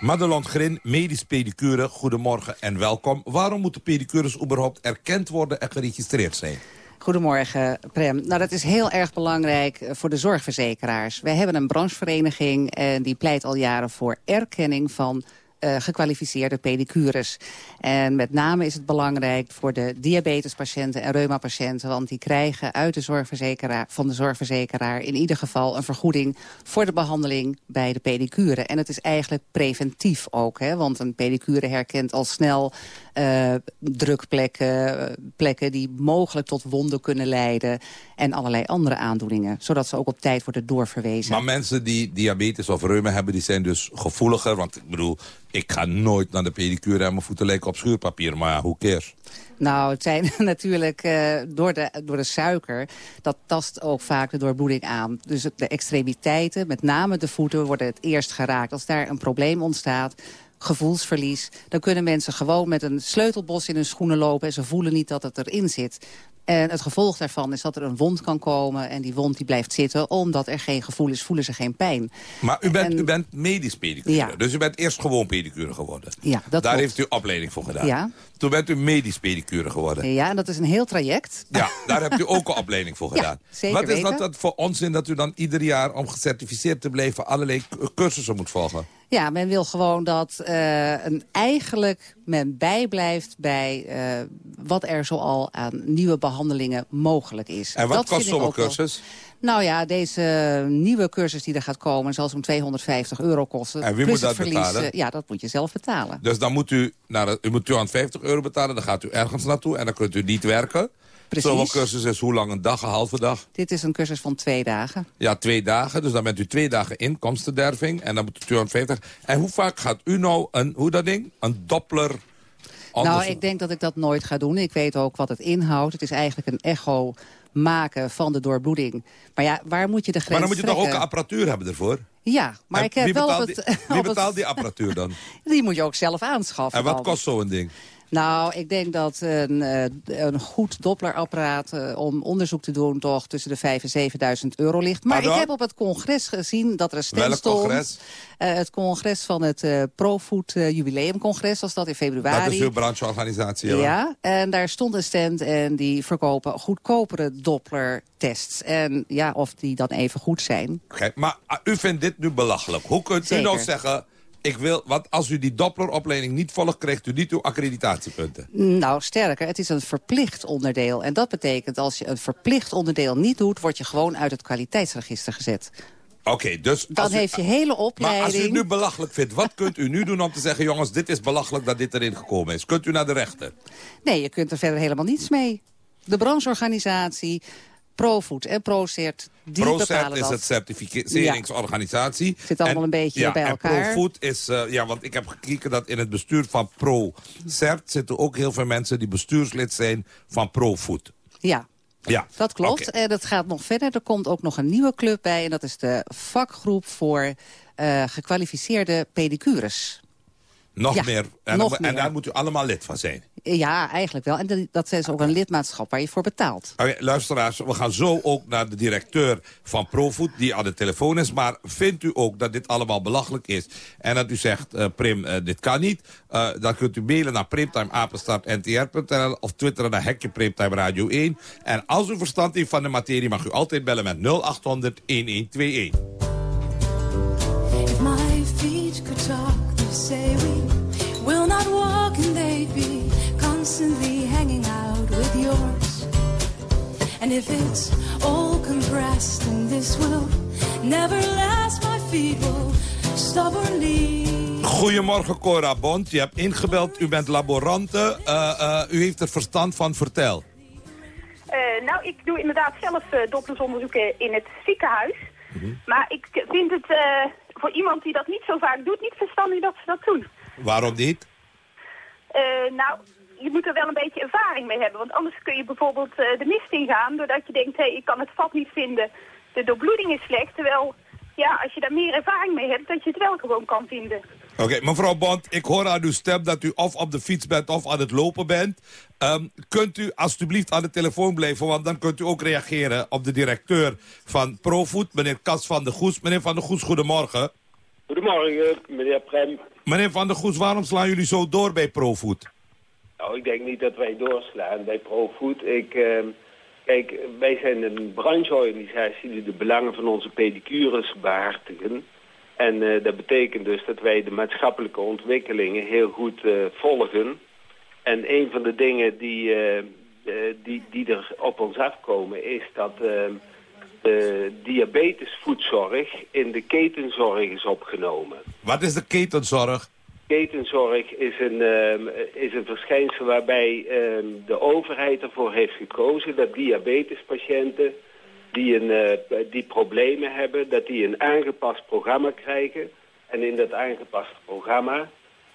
Madelon Grin, medisch pedicure, goedemorgen en welkom. Waarom moeten pedicures überhaupt erkend worden en geregistreerd zijn? Goedemorgen, Prem. Nou, dat is heel erg belangrijk eh, voor de zorgverzekeraars. Wij hebben een branchevereniging en die pleit al jaren voor erkenning van eh, gekwalificeerde pedicures. En met name is het belangrijk voor de diabetespatiënten en reumapatiënten... want die krijgen uit de zorgverzekeraar, van de zorgverzekeraar... in ieder geval een vergoeding voor de behandeling bij de pedicure. En het is eigenlijk preventief ook, hè, want een pedicure herkent al snel... eh, drukplekken, eh, plekken die mogelijk tot wonden kunnen leiden... en allerlei andere aandoeningen, zodat ze ook op tijd worden doorverwezen. Maar mensen die diabetes of reuma hebben, die zijn dus gevoeliger. Want ik bedoel, ik ga nooit naar de pedicure en mijn voeten lijken op schuurpapier. Maar hoe cares? Nou, het zijn natuurlijk eh, door, de, door de suiker, dat tast ook vaak de doorbloeding aan. Dus de extremiteiten, met name de voeten, worden het eerst geraakt. Als daar een probleem ontstaat, gevoelsverlies... dan kunnen mensen gewoon met een sleutelbos in hun schoenen lopen... en ze voelen niet dat het erin zit. En het gevolg daarvan is dat er een wond kan komen... en die wond die blijft zitten, omdat er geen gevoel is, voelen ze geen pijn. Maar u bent, u bent medisch pedicure. Ja. Dus u bent eerst gewoon pedicure geworden. Ja, dat Daar klopt. heeft u opleiding voor gedaan. Ja. Toen bent u medisch pedicure geworden. Ja, en dat is een heel traject. Ja, daar hebt u ook een opleiding voor Ja, gedaan. zeker Wat is dat, dat voor onzin dat u dan ieder jaar... om gecertificeerd te blijven allerlei cursussen moet volgen? Ja, men wil gewoon dat eh, een, eigenlijk men bijblijft bij eh, wat er zoal aan nieuwe behandelingen mogelijk is. En wat Dat kost zo'n wel- cursus? Nou ja, deze nieuwe cursus die er gaat komen zal zo'n 250 euro kosten. En wie Plus moet dat verlies, betalen? eh, ja, dat moet je zelf betalen. Dus dan moet u, naar de- u moet 250 euro betalen, dan gaat u ergens naartoe... en dan kunt u niet werken. Precies. Zo'n cursus is hoe lang? Een dag, een halve dag? Dit is een cursus van twee dagen. Ja, twee dagen. Dus dan bent u twee dagen inkomstenderving. En dan moet u 250. En hoe vaak gaat u nou een, hoe dat ding? Een Doppler Nou, ik denk dat ik dat nooit ga doen. Ik weet ook wat het inhoudt. Het is eigenlijk een echo maken van de doorbloeding. Maar ja, waar moet je de grens Maar dan moet je toch ook apparatuur hebben ervoor? Ja, maar En ik heb wie wel betaalt op het... die, wie betaalt die apparatuur dan? Die moet je ook zelf aanschaffen. En wat dan. kost zo'n ding? Nou, ik denk dat een, eh, een goed Dopplerapparaat eh, om onderzoek te doen... toch tussen de 5.000 en 7.000 euro ligt. Maar Pardon? ik heb op het congres gezien dat er een stand Welk stond. congres? Eh, het congres van het eh ProFood Jubileumcongres was dat in februari. Dat is uw brancheorganisatie. hoor. Ja, en daar stond een stand en die verkopen goedkopere Doppler-tests. En ja, of die dan even goed zijn. Oké, Maar ah, u vindt dit nu belachelijk. Hoe kunt u nou zeggen... Ik wil, want als u die Doppleropleiding niet volgt, krijgt u niet uw accreditatiepunten. Nou, sterker, het is een verplicht onderdeel. En dat betekent, als je een verplicht onderdeel niet doet... word je gewoon uit het kwaliteitsregister gezet. Oké, dus... Dan u- heeft je hele Maar opleiding... als u het nu belachelijk vindt, wat kunt u nu doen om te zeggen... jongens, dit is belachelijk dat dit erin gekomen is? Kunt u naar de rechter? Nee, je kunt er verder helemaal niets mee. De brancheorganisatie, ProFood en ProCert, die ProCert is dat. het certificeringsorganisatie. Zit allemaal En- een beetje ja, bij en elkaar. ProFood is... eh, ja, want ik heb gekeken dat in het bestuur van ProCert... zitten ook heel veel mensen die bestuurslid zijn van ProFood. Ja, Ja, dat klopt. En het gaat nog verder. Er komt ook nog een nieuwe club bij. En dat is de vakgroep voor eh, gekwalificeerde pedicures. Nog Ja, meer. En, nog meer. en daar moet u allemaal lid van zijn. Ja, eigenlijk wel. En dat- dat is ook een lidmaatschap waar je voor betaalt. Oké, luisteraars, we gaan zo ook naar de directeur van ProFood, die aan de telefoon is. Maar vindt u ook dat dit allemaal belachelijk is? En dat u zegt, eh, Prim, eh, dit kan niet. eh, dan kunt u mailen naar primtimeapenstaartntr.nl of twitteren naar Hekje Primtime Radio 1. En als u verstand heeft van de materie, mag u altijd bellen met 0800 1121. If my feet could talk, say we constantly hanging out with yours. And if it's all compressed and this will never last, my feet will stubbornly. Goedemorgen Cora Bond, je hebt ingebeld, u bent laborante. Eh, eh, u heeft er verstand van, vertel. Eh, nou, ik doe inderdaad zelf uh, doppersonderzoeken in het ziekenhuis. Maar ik vind het eh, voor iemand die dat niet zo vaak doet, niet verstandig dat ze dat doen. Waarom niet? Eh, nou, je moet er wel een beetje ervaring mee hebben. Want anders kun je bijvoorbeeld eh, de mist ingaan doordat je denkt, hé, hey, ik kan het vat niet vinden. De doorbloeding is slecht. Terwijl, ja, als je daar meer ervaring mee hebt, dat je het wel gewoon kan vinden. Oké, mevrouw Bond, ik hoor aan uw stem dat u of op de fiets bent of aan het lopen bent. Ehm, kunt u alstublieft aan de telefoon blijven, want dan kunt u ook reageren op de directeur van ProFood, meneer Kas van der Goes. Meneer van der Goes, goedemorgen. Goedemorgen, meneer Prem. Meneer van der Goes, waarom slaan jullie zo door bij ProFood? Nou, ik denk niet dat wij doorslaan bij ProFood. Ik, eh, kijk, wij zijn een brancheorganisatie die de belangen van onze pedicures behartigen. En eh, dat betekent dus dat wij de maatschappelijke ontwikkelingen heel goed eh, volgen. En een van de dingen die, eh, die, die er op ons afkomen is dat eh, de diabetesvoedzorg in de ketenzorg is opgenomen. Wat is de ketenzorg? Ketenzorg is een, ehm, is een verschijnsel waarbij ehm, de overheid ervoor heeft gekozen dat diabetespatiënten die, een, eh, die problemen hebben, dat die een aangepast programma krijgen. En in dat aangepaste programma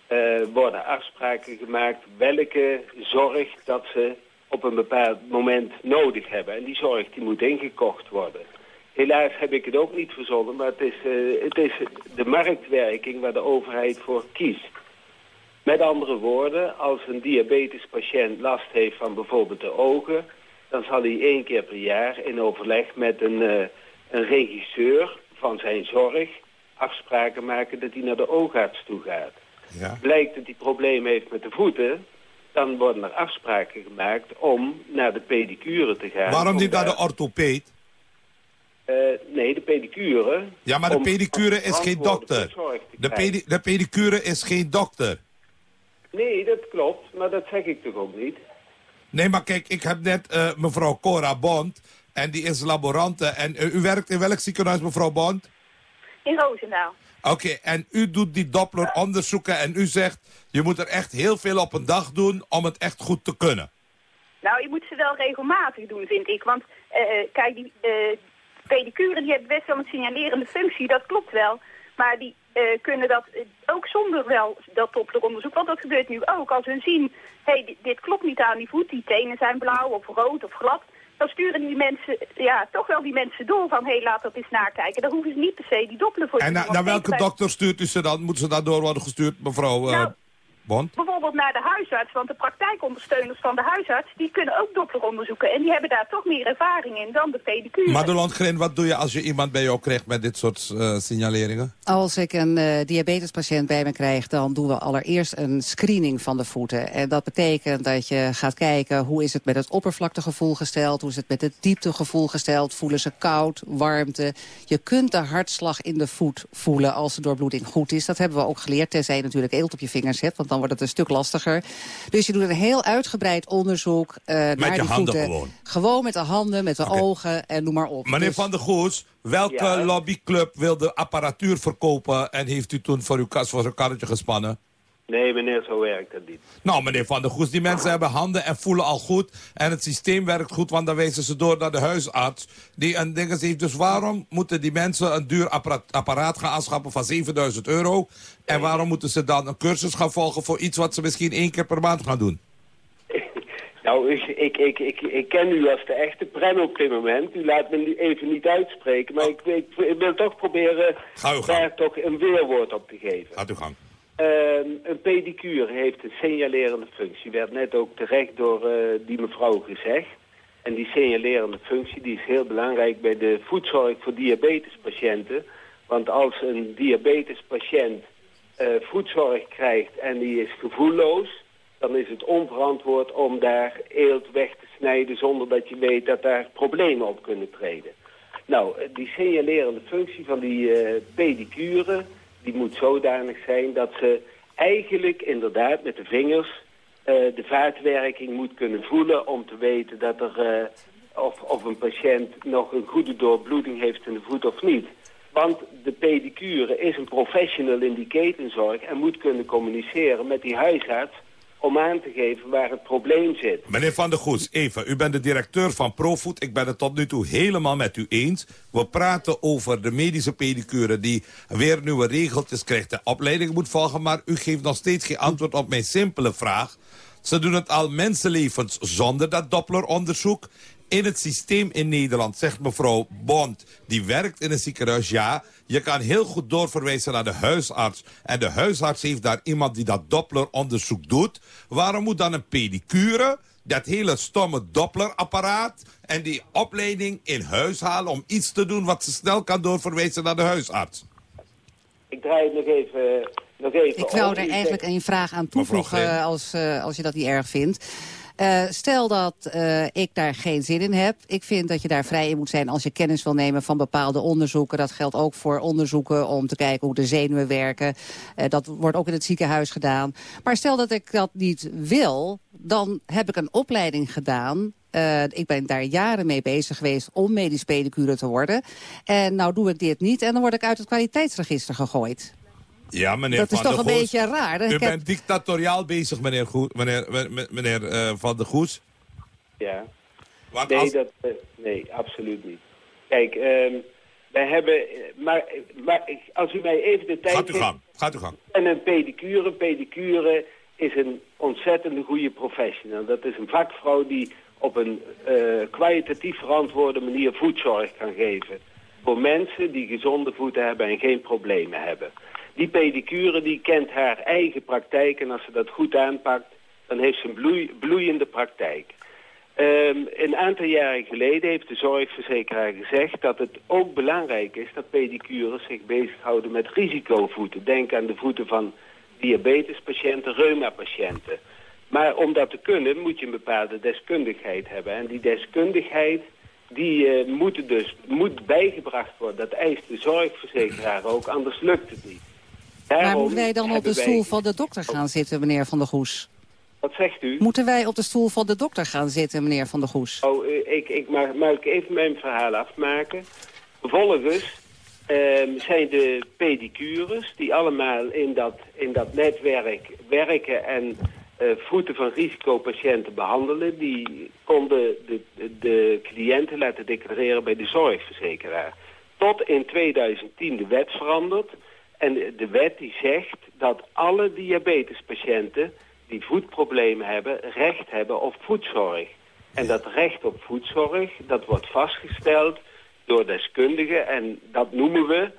eh, worden afspraken gemaakt welke zorg dat ze op een bepaald moment nodig hebben. En die zorg die moet ingekocht worden. Helaas heb ik het ook niet verzonnen, maar het is, eh, het is de marktwerking waar de overheid voor kiest. Met andere woorden, als een diabetespatiënt last heeft van bijvoorbeeld de ogen... dan zal hij één keer per jaar in overleg met een, eh, een regisseur van zijn zorg... afspraken maken dat hij naar de oogarts toe gaat. Ja. Blijkt dat hij problemen heeft met de voeten... dan worden er afspraken gemaakt om naar de pedicure te gaan. Waarom Om niet naar de orthopeed? Eh, nee, de pedicure. Ja, maar de pedicure is geen dokter. De, pedi de pedicure is geen dokter. Nee, dat klopt, maar dat zeg ik toch ook niet. Nee, maar kijk, ik heb net eh, mevrouw Cora Bond. En die is laborante. En eh, u werkt in welk ziekenhuis, mevrouw Bond? In Roosendaal. Oké, en u doet die Doppler-onderzoeken en u zegt... je moet er echt heel veel op een dag doen om het echt goed te kunnen. Nou, je moet ze wel regelmatig doen, vind ik. Want eh, kijk, die pedicuren die hebben best wel een signalerende functie, dat klopt wel. Maar die eh, kunnen dat eh, ook zonder wel dat onderzoek. Want dat gebeurt nu ook. Als hun zien, hé, hey, dit, dit klopt niet aan die voet, die tenen zijn blauw of rood of glad. Dan sturen die mensen, ja, toch wel die mensen door van, hé, hey, laat dat eens nakijken. Daar hoeven ze niet per se die doppelen voor te En naar welke dokter stuurt u ze dan? Moeten ze dan door worden gestuurd, mevrouw eh, Nou, Bijvoorbeeld naar de huisarts, want de praktijkondersteuners van de huisarts... die kunnen ook doppleronderzoeken en die hebben daar toch meer ervaring in dan de pedicure. Madelon Grin, wat doe je als je iemand bij jou krijgt met dit soort eh, signaleringen? Als ik een eh, diabetespatiënt bij me krijg, dan doen we allereerst een screening van de voeten. En dat betekent dat je gaat kijken hoe is het met het oppervlaktegevoel gesteld, hoe is het met het dieptegevoel gesteld, voelen ze koud, warmte. Je kunt de hartslag in de voet voelen als de doorbloeding goed is. Dat hebben we ook geleerd, tenzij je natuurlijk eelt op je vingers hebt, want dan wordt het een stuk lastiger. Dus je doet een heel uitgebreid onderzoek eh, naar je die handen voeten. gewoon? Gewoon met de handen, met de ogen en noem maar op. Meneer Dus- Van der Goes, welke Ja. lobbyclub wil de apparatuur verkopen... en heeft u toen voor uw kas voor zijn karretje gespannen? Nee, meneer, zo werkt dat niet. Nou, meneer Van der Goes, die mensen hebben handen en voelen al goed. En het systeem werkt goed, want dan wijzen ze door naar de huisarts. Die een ding heeft. Dus waarom moeten die mensen een duur apparaat, gaan aanschaffen van 7000 euro? En waarom moeten ze dan een cursus gaan volgen voor iets wat ze misschien één keer per maand gaan doen? Nou, ik, ik, ik, ik, ik ken u als de echte prem op dit moment. U laat me even niet uitspreken, maar ik, wil toch proberen daar toch een weerwoord op te geven. Gaat uw gang. Ehm, een pedicure heeft een signalerende functie. Werd net ook terecht door eh, die mevrouw gezegd. En die signalerende functie die is heel belangrijk bij de voedzorg voor diabetespatiënten. Want als een diabetespatiënt eh, voedzorg krijgt en die is gevoelloos... dan is het onverantwoord om daar eelt weg te snijden... zonder dat je weet dat daar problemen op kunnen treden. Nou, eh, die signalerende functie van die eh, pedicure... die moet zodanig zijn dat ze eigenlijk inderdaad met de vingers... eh, de vaatwerking moet kunnen voelen om te weten dat er... eh, of, of een patiënt nog een goede doorbloeding heeft in de voet of niet. Want de pedicure is een professional in die ketenzorg... en moet kunnen communiceren met die huisarts om aan te geven waar het probleem zit. Meneer Van der Goes, even. U bent de directeur van Profood. Ik ben het tot nu toe helemaal met u eens. We praten over de medische pedicure die weer nieuwe regeltjes krijgt. De opleiding moet volgen, maar u geeft nog steeds geen antwoord op mijn simpele vraag. Ze doen het al mensenlevens zonder dat Doppler-onderzoek. In het systeem in Nederland, zegt mevrouw Bond, die werkt in een ziekenhuis, ja. Je kan heel goed doorverwijzen naar de huisarts. En de huisarts heeft daar iemand die dat Doppler-onderzoek doet. Waarom moet dan een pedicure, dat hele stomme Doppler-apparaat... en die opleiding in huis halen om iets te doen... wat ze snel kan doorverwijzen naar de huisarts? Ik draai het nog even, nog even Ik wou er eigenlijk een vraag aan toevoegen eh, als, eh, als je dat niet erg vindt. Eh, stel dat eh, ik daar geen zin in heb. Ik vind dat je daar vrij in moet zijn als je kennis wil nemen van bepaalde onderzoeken. Dat geldt ook voor onderzoeken om te kijken hoe de zenuwen werken. Eh, dat wordt ook in het ziekenhuis gedaan. Maar stel dat ik dat niet wil, dan heb ik een opleiding gedaan ik ben daar jaren mee bezig geweest om medisch pedicure te worden. En nou doe ik dit niet en dan word ik uit het kwaliteitsregister gegooid. Ja, meneer Dat is Van toch der een Goes. beetje raar, hè? U Ik heb- bent dictatoriaal bezig, meneer, Goe- meneer, eh, Van der Goes. Ja. Want nee, als- dat, eh, nee, absoluut niet. Kijk, ehm wij hebben... eh, Maar, maar als u mij even de tijd Gaat u geeft- gang, gaat u gang. En een pedicure. Pedicure is een ontzettend goede professional. Dat is een vakvrouw die op een eh, kwalitatief verantwoorde manier voetzorg kan geven. Voor mensen die gezonde voeten hebben en geen problemen hebben. Die pedicure die kent haar eigen praktijk en als ze dat goed aanpakt, dan heeft ze een bloei- bloeiende praktijk. Ehm, een aantal jaren geleden heeft de zorgverzekeraar gezegd dat het ook belangrijk is dat pedicures zich bezighouden met risicovoeten. Denk aan de voeten van diabetespatiënten, reumapatiënten. Maar om dat te kunnen moet je een bepaalde deskundigheid hebben. En die deskundigheid die eh, moet, dus, moet bijgebracht worden. Dat eist de zorgverzekeraar ook, anders lukt het niet. Maar moeten wij dan op de wij- stoel van de dokter gaan zitten, meneer Van der Goes? Wat zegt u? Moeten wij op de stoel van de dokter gaan zitten, meneer Van der Goes? Oh, eh, ik, ik mag, mag ik even mijn verhaal afmaken. Vervolgens ehm, zijn de pedicures die allemaal in dat, in dat netwerk werken en eh, voeten van risicopatiënten behandelen. Die konden de, de, de cliënten laten declareren bij de zorgverzekeraar. Tot in 2010 de wet veranderd. En de, wet die zegt dat alle diabetespatiënten die voetproblemen hebben, recht hebben op voetzorg. En dat recht op voetzorg, dat wordt vastgesteld door deskundigen en dat noemen we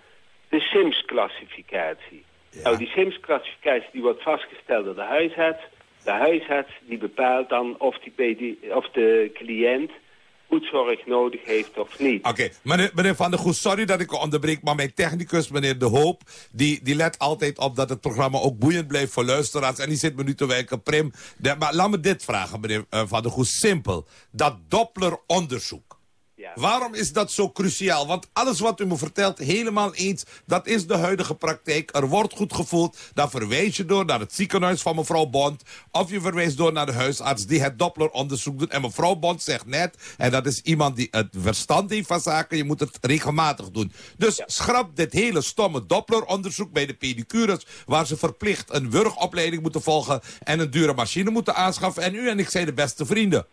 de SIMS-classificatie. Nou, die SIMS-classificatie die wordt vastgesteld door de huisarts. De huisarts die bepaalt dan of, die of de cliënt voetzorg nodig heeft of niet. Oké, meneer, Van der Goes, sorry dat ik onderbreek... maar mijn technicus, meneer De Hoop... Die, die let altijd op dat het programma ook boeiend blijft voor luisteraars... en die zit me nu te wijken, Prim. Maar laat me dit vragen, meneer eh, Van der Goes. Simpel. Dat Doppler-onderzoek. Waarom is dat zo cruciaal? Want alles wat u me vertelt, helemaal eens... dat is de huidige praktijk. Er wordt goed gevoeld. Dan verwijs je door naar het ziekenhuis van mevrouw Bond... of je verwijst door naar de huisarts die het Doppler-onderzoek doet. En mevrouw Bond zegt net... en dat is iemand die het verstand heeft van zaken... je moet het regelmatig doen. Dus schrap dit hele stomme Doppler-onderzoek bij de pedicures... waar ze verplicht een wurgopleiding moeten volgen... en een dure machine moeten aanschaffen. En u en ik zijn de beste vrienden.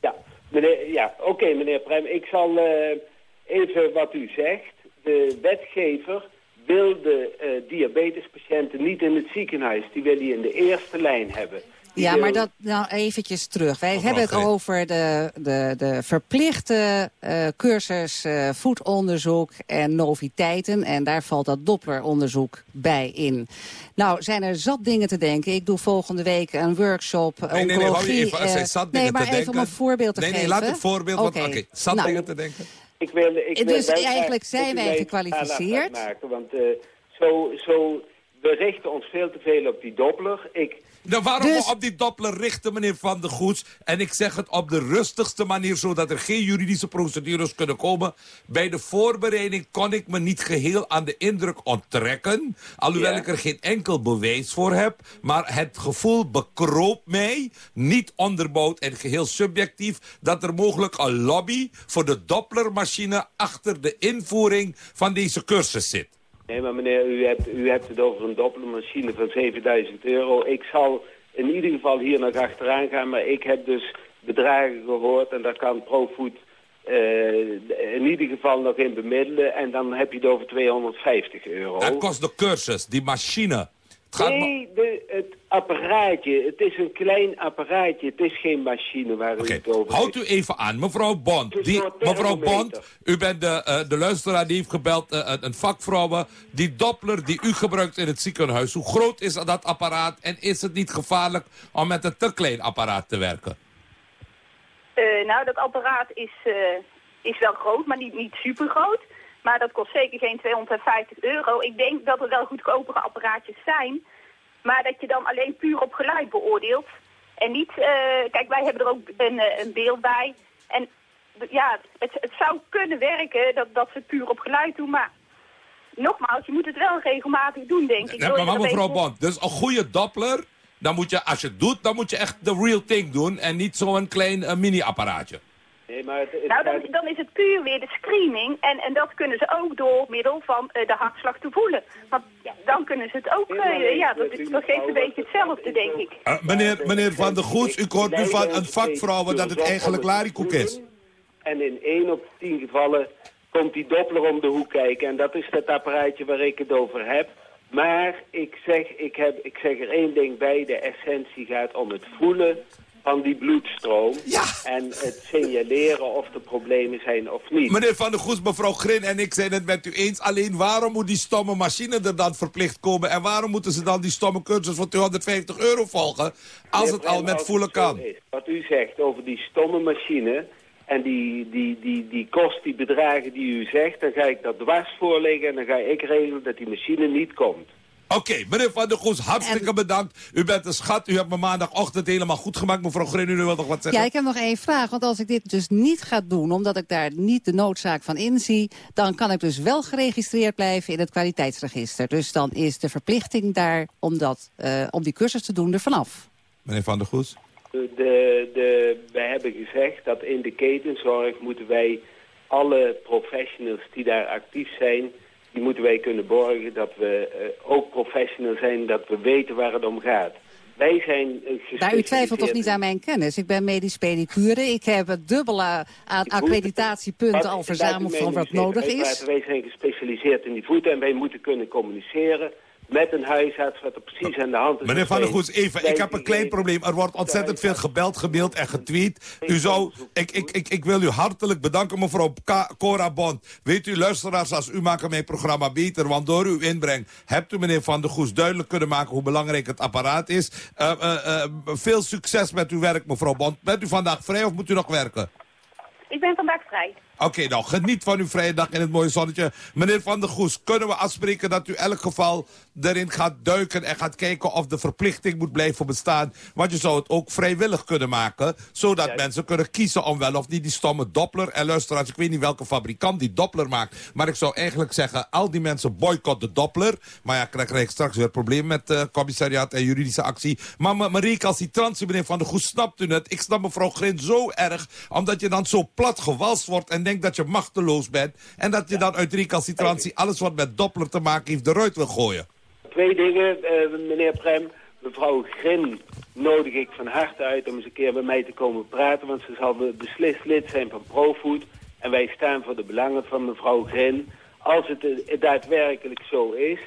Ja, meneer, ja oké meneer Prem. Ik zal eh, even wat u zegt. De wetgever wil de eh, diabetespatiënten niet in het ziekenhuis. Die wil die in de eerste lijn hebben. Ja, maar dat nou eventjes terug. Wij hebben het over de, de, de verplichte eh, cursus eh, voetonderzoek en noviteiten. En daar valt dat Doppler-onderzoek bij in. Nou, zijn er zat dingen te denken. Ik doe volgende week een workshop Nee, nee, nee, je even. Er zijn eh, zat nee, dingen maar te even denken. om een voorbeeld te nee, geven. Nee, laat het voorbeeld. Oké. Zat Nou, dingen te denken. Ik wil, ik wil Dus eigenlijk zijn wij mij gekwalificeerd. Maken, want eh, zo, zo, we richten ons veel te veel op die Doppler. Ik, Nou, waarom Dus- we op die Doppler richten, meneer Van der Goes? En ik zeg het op de rustigste manier, zodat er geen juridische procedures kunnen komen. Bij de voorbereiding kon ik me niet geheel aan de indruk onttrekken. Alhoewel ik er geen enkel bewijs voor heb. Maar het gevoel bekroop mij, niet onderbouwd en geheel subjectief... dat er mogelijk een lobby voor de Dopplermachine achter de invoering van deze cursus zit. Nee, maar meneer, u hebt, u hebt het over een Dopplermachine van 7000 euro. Ik zal in ieder geval hier nog achteraan gaan. Maar ik heb dus bedragen gehoord en daar kan ProFood eh, in ieder geval nog in bemiddelen. En dan heb je het over 250 euro. Het kost de cursus, die machine. Gaat Nee, de, het apparaatje. Het is een klein apparaatje. Het is geen machine waar u het over Houdt u even aan, mevrouw Bond. Die, mevrouw Bond, u bent de, eh, de luisteraar die heeft gebeld, eh, een- een vakvrouw. Die Doppler die u gebruikt in het ziekenhuis, hoe groot is dat apparaat? En is het niet gevaarlijk om met een te klein apparaat te werken? Eh, nou, dat apparaat is, eh, is wel groot, maar niet, niet super groot. Maar dat kost zeker geen 250 euro. Ik denk dat er wel goedkopere apparaatjes zijn. Maar dat je dan alleen puur op geluid beoordeelt. En niet, eh, kijk, wij hebben er ook een, eh, een beeld bij. En ja, het, het zou kunnen werken dat, dat ze het puur op geluid doen. Maar nogmaals, je moet het wel regelmatig doen, denk ik. Ja, maar, maar mevrouw Bond, dus een goede Doppler, dan moet je, als je het doet, dan moet je echt de real thing doen. En niet zo'n klein eh, mini-apparaatje. Nee, maar het, het Nou, dan, is het puur weer de screening. En, en dat kunnen ze ook door middel van eh, de hartslag te voelen. Want ja, dan kunnen ze het ook... eh, ja, dat, is- dat geeft een beetje hetzelfde, denk ik. Eh, meneer, meneer Van der Goes, u hoort nu van een vakvrouw dat het eigenlijk larikoek is. En in één op tien gevallen komt die Doppler om de hoek kijken. En dat is het apparaatje waar ik het over heb. Maar ik zeg, ik, heb, ik zeg er één ding bij. De essentie gaat om het voelen van die bloedstroom. En het signaleren of er problemen zijn of niet. Meneer Van der Goes, mevrouw Grin en ik zijn het met u eens. Alleen waarom moet die stomme machine er dan verplicht komen? En waarom moeten ze dan die stomme cursus van 250 euro volgen? Als het al met voelen kan. Wat u zegt over die stomme machine en die, die, die, die kost, die bedragen die u zegt, dan ga ik dat dwars voorleggen en dan ga ik regelen dat die machine niet komt. Oké, meneer Van der Goes, hartstikke bedankt. U bent een schat. U hebt me maandagochtend helemaal goed gemaakt. Mevrouw Grin, u wilt nog wat zeggen? Ja, ik heb nog één vraag. Want als ik dit dus niet ga doen, omdat ik daar niet de noodzaak van inzie... dan kan ik dus wel geregistreerd blijven in het kwaliteitsregister. Dus dan is de verplichting daar om, dat, eh, om die cursus te doen er vanaf. Meneer Van der Goes? De, de, de, wij hebben gezegd dat in de ketenzorg moeten wij alle professionals die daar actief zijn, die moeten wij kunnen borgen dat we eh, ook professional zijn, dat we weten waar het om gaat. Wij zijn uh, Daar u twijfelt toch niet aan mijn kennis? Ik ben medisch pedicure. Ik heb het dubbele aan accreditatiepunten al verzameld van wat nodig is. Wij zijn gespecialiseerd in die voeten en wij moeten kunnen communiceren met een huisarts wat er precies aan de hand is. Meneer Van der Goes, even, ik heb een klein probleem. Er wordt ontzettend veel gebeld, gemaild en getweet. U zou, ik, ik, ik, ik wil u hartelijk bedanken, mevrouw Ka- Cora Bond. Weet u, luisteraars, als u maken mijn programma beter. Want door uw inbreng hebt u, meneer Van der Goes, duidelijk kunnen maken hoe belangrijk het apparaat is. Eh, eh, eh, veel succes met uw werk, mevrouw Bond. Bent u vandaag vrij of moet u nog werken? Ik ben vandaag vrij. Oké, nou, geniet van uw vrije dag in het mooie zonnetje. Meneer Van der Goes, kunnen we afspreken dat u elk geval erin gaat duiken... en gaat kijken of de verplichting moet blijven bestaan? Want je zou het ook vrijwillig kunnen maken... zodat mensen kunnen kiezen om wel of niet die stomme Doppler... en luisteraars, ik weet niet welke fabrikant die Doppler maakt... maar ik zou eigenlijk zeggen, al die mensen boycott de Doppler. Maar ja, krijg ik straks weer problemen met uh, commissariaat en juridische actie. Maar mijn recalcitrantie, meneer Van der Goes, snapt u het? Ik snap mevrouw Grin zo erg, omdat je dan zo plat gewalst wordt... en denkt dat je machteloos bent... en dat je dan uit recalcitrantie alles wat met Doppler te maken heeft eruit wil gooien. Twee dingen, uh, meneer Prem. Mevrouw Grin nodig ik van harte uit om eens een keer bij mij te komen praten... want ze zal beslist lid zijn van ProFood... en wij staan voor de belangen van mevrouw Grin. Als het uh, daadwerkelijk zo is,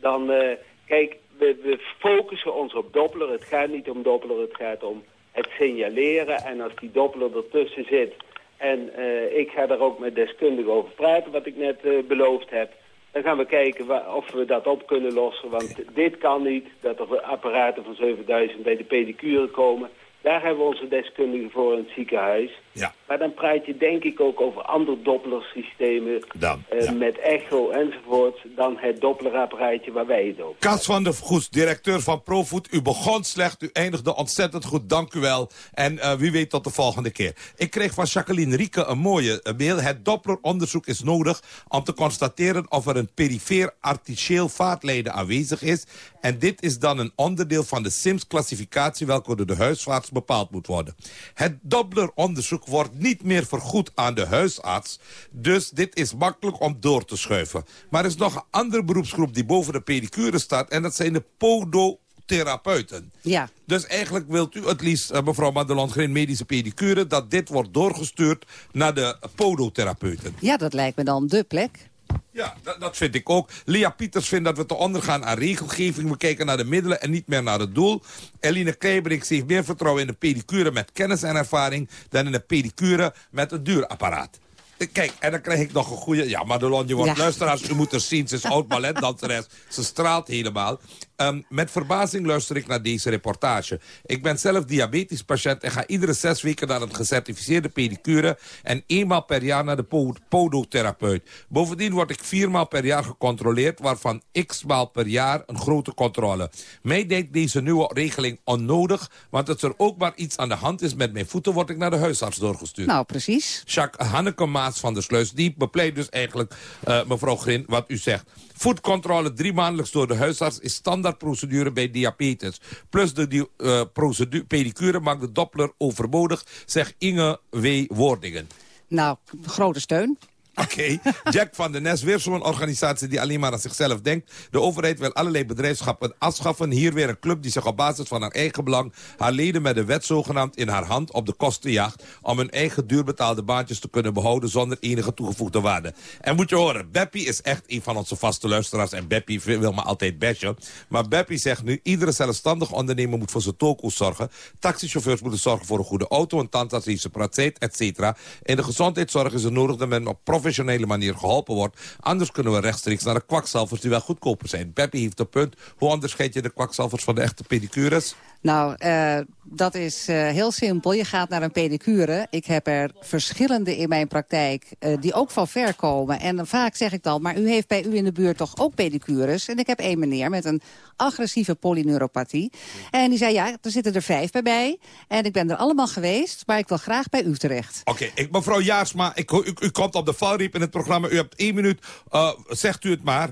dan... Uh, kijk, we, we focussen ons op Doppler. Het gaat niet om Doppler, het gaat om het signaleren. En als die Doppler ertussen zit... En uh, ik ga daar ook met deskundigen over praten, wat ik net uh, beloofd heb. Dan gaan we kijken of we dat op kunnen lossen. Want dit kan niet, dat er apparaten van 7000 bij de pedicure komen. Daar hebben we onze deskundigen voor in het ziekenhuis. Ja. Maar dan praat je denk ik ook over andere Doppler-systemen. Dan, uh, ja. Met echo enzovoort. Dan het Doppler-apparaatje waar wij het over Kas van der Goes, directeur van Profood. U begon slecht, u eindigde ontzettend goed. Dank u wel. En uh, wie weet tot de volgende keer. Ik kreeg van Jacqueline Rieke een mooie mail. Het Doppler-onderzoek is nodig om te constateren of er een perifeer artificieel vaatlijden aanwezig is. En dit is dan een onderdeel van de SIMS-classificatie... welke door de huisarts bepaald moet worden. Het Doppler-onderzoek wordt niet meer vergoed aan de huisarts. Dus dit is makkelijk om door te schuiven. Maar er is nog een andere beroepsgroep die boven de pedicure staat... en dat zijn de podo podotherapeuten. Ja. Dus eigenlijk wilt u het liefst, eh, mevrouw Madelon Green, medische pedicure... dat dit wordt doorgestuurd naar de podotherapeuten. Ja, dat lijkt me dan de plek. Ja, dat, dat vind ik ook. Lia Pieters vindt dat we te ondergaan aan regelgeving. We kijken naar de middelen en niet meer naar het doel. Eline Kleiberink heeft meer vertrouwen in de pedicure met kennis en ervaring... dan in de pedicure met een duur apparaat. Eh, Kijk, en dan krijg ik nog een goede... Ja, Madelon, je wordt Ja. luisteraars. U moet er zien, ze is oud balletdanseres. Ze straalt helemaal. Ehm, met verbazing luister ik naar deze reportage. Ik ben zelf diabetisch patiënt en ga iedere zes weken naar een gecertificeerde pedicure... en eenmaal per jaar naar de po- podotherapeut. Bovendien word ik viermaal per jaar gecontroleerd... waarvan x maal per jaar een grote controle. Mij denkt deze nieuwe regeling onnodig... want als er ook maar iets aan de hand is met mijn voeten... word ik naar de huisarts doorgestuurd. Nou, precies. Jacques Hanneke Maas van der Sluis. Die bepleit dus eigenlijk, eh, mevrouw Grin, wat u zegt. Voetcontrole drie maandelijks door de huisarts is standaardprocedure bij diabetes. Plus de eh, procedu- pedicure maakt de doppler overbodig, zegt Inge W. Woordingen. Nou, grote steun. Oké, Jack van der Nes, weer zo'n organisatie die alleen maar aan zichzelf denkt. De overheid wil allerlei bedrijfschappen afschaffen. Hier weer een club die zich op basis van haar eigen belang... haar leden met de wet zogenaamd in haar hand op de kosten jaagt... om hun eigen duurbetaalde baantjes te kunnen behouden... zonder enige toegevoegde waarde. En moet je horen, Beppie is echt een van onze vaste luisteraars... en Beppie wil me altijd bashen. Maar Beppie zegt nu, iedere zelfstandig ondernemer moet voor zijn toko's zorgen. Taxichauffeurs moeten zorgen voor een goede auto... een tandarts heeft zijn praktijk, et cetera. In de gezondheidszorg is het nodig dat men op professionele manier geholpen wordt. Anders kunnen we rechtstreeks naar de kwakzalvers die wel goedkoper zijn. Beppie heeft een punt. Hoe onderscheid je de kwakzalvers van de echte pedicures? Nou, eh, dat is eh, heel simpel. Je gaat naar een pedicure. Ik heb er verschillende in mijn praktijk eh, die ook van ver komen. En dan vaak zeg ik dan, maar u heeft bij u in de buurt toch ook pedicures? En ik heb één meneer met een agressieve polyneuropathie. En die zei, ja, er zitten er vijf bij mij. En ik ben er allemaal geweest, maar ik wil graag bij u terecht. Oké, ik mevrouw Jaarsma, ik, u, u komt op de valriep in het programma. U hebt één minuut. Eh, zegt u het maar.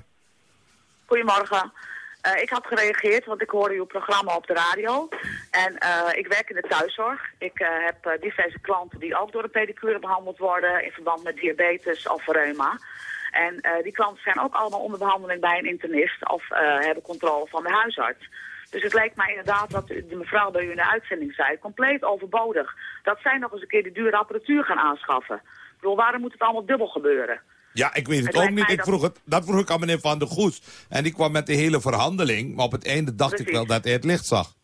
Goedemorgen. Eh, ik had gereageerd, want ik hoorde uw programma op de radio. En eh, ik werk in de thuiszorg. Ik eh, heb diverse klanten die ook door de pedicure behandeld worden... in verband met diabetes of reuma. En die klanten zijn ook allemaal onder behandeling bij een internist... of hebben controle van de huisarts. Dus het lijkt mij inderdaad, wat de mevrouw bij u in de uitzending zei... compleet overbodig. Dat zij nog eens een keer die dure apparatuur gaan aanschaffen. Ik bedoel, waarom moet het allemaal dubbel gebeuren? Ja, ik weet het, Het ook niet. Ik dat- vroeg het, dat vroeg ik aan meneer Van der Goes. En die kwam met de hele verhandeling. Maar op het einde dacht ik wel dat hij het licht zag.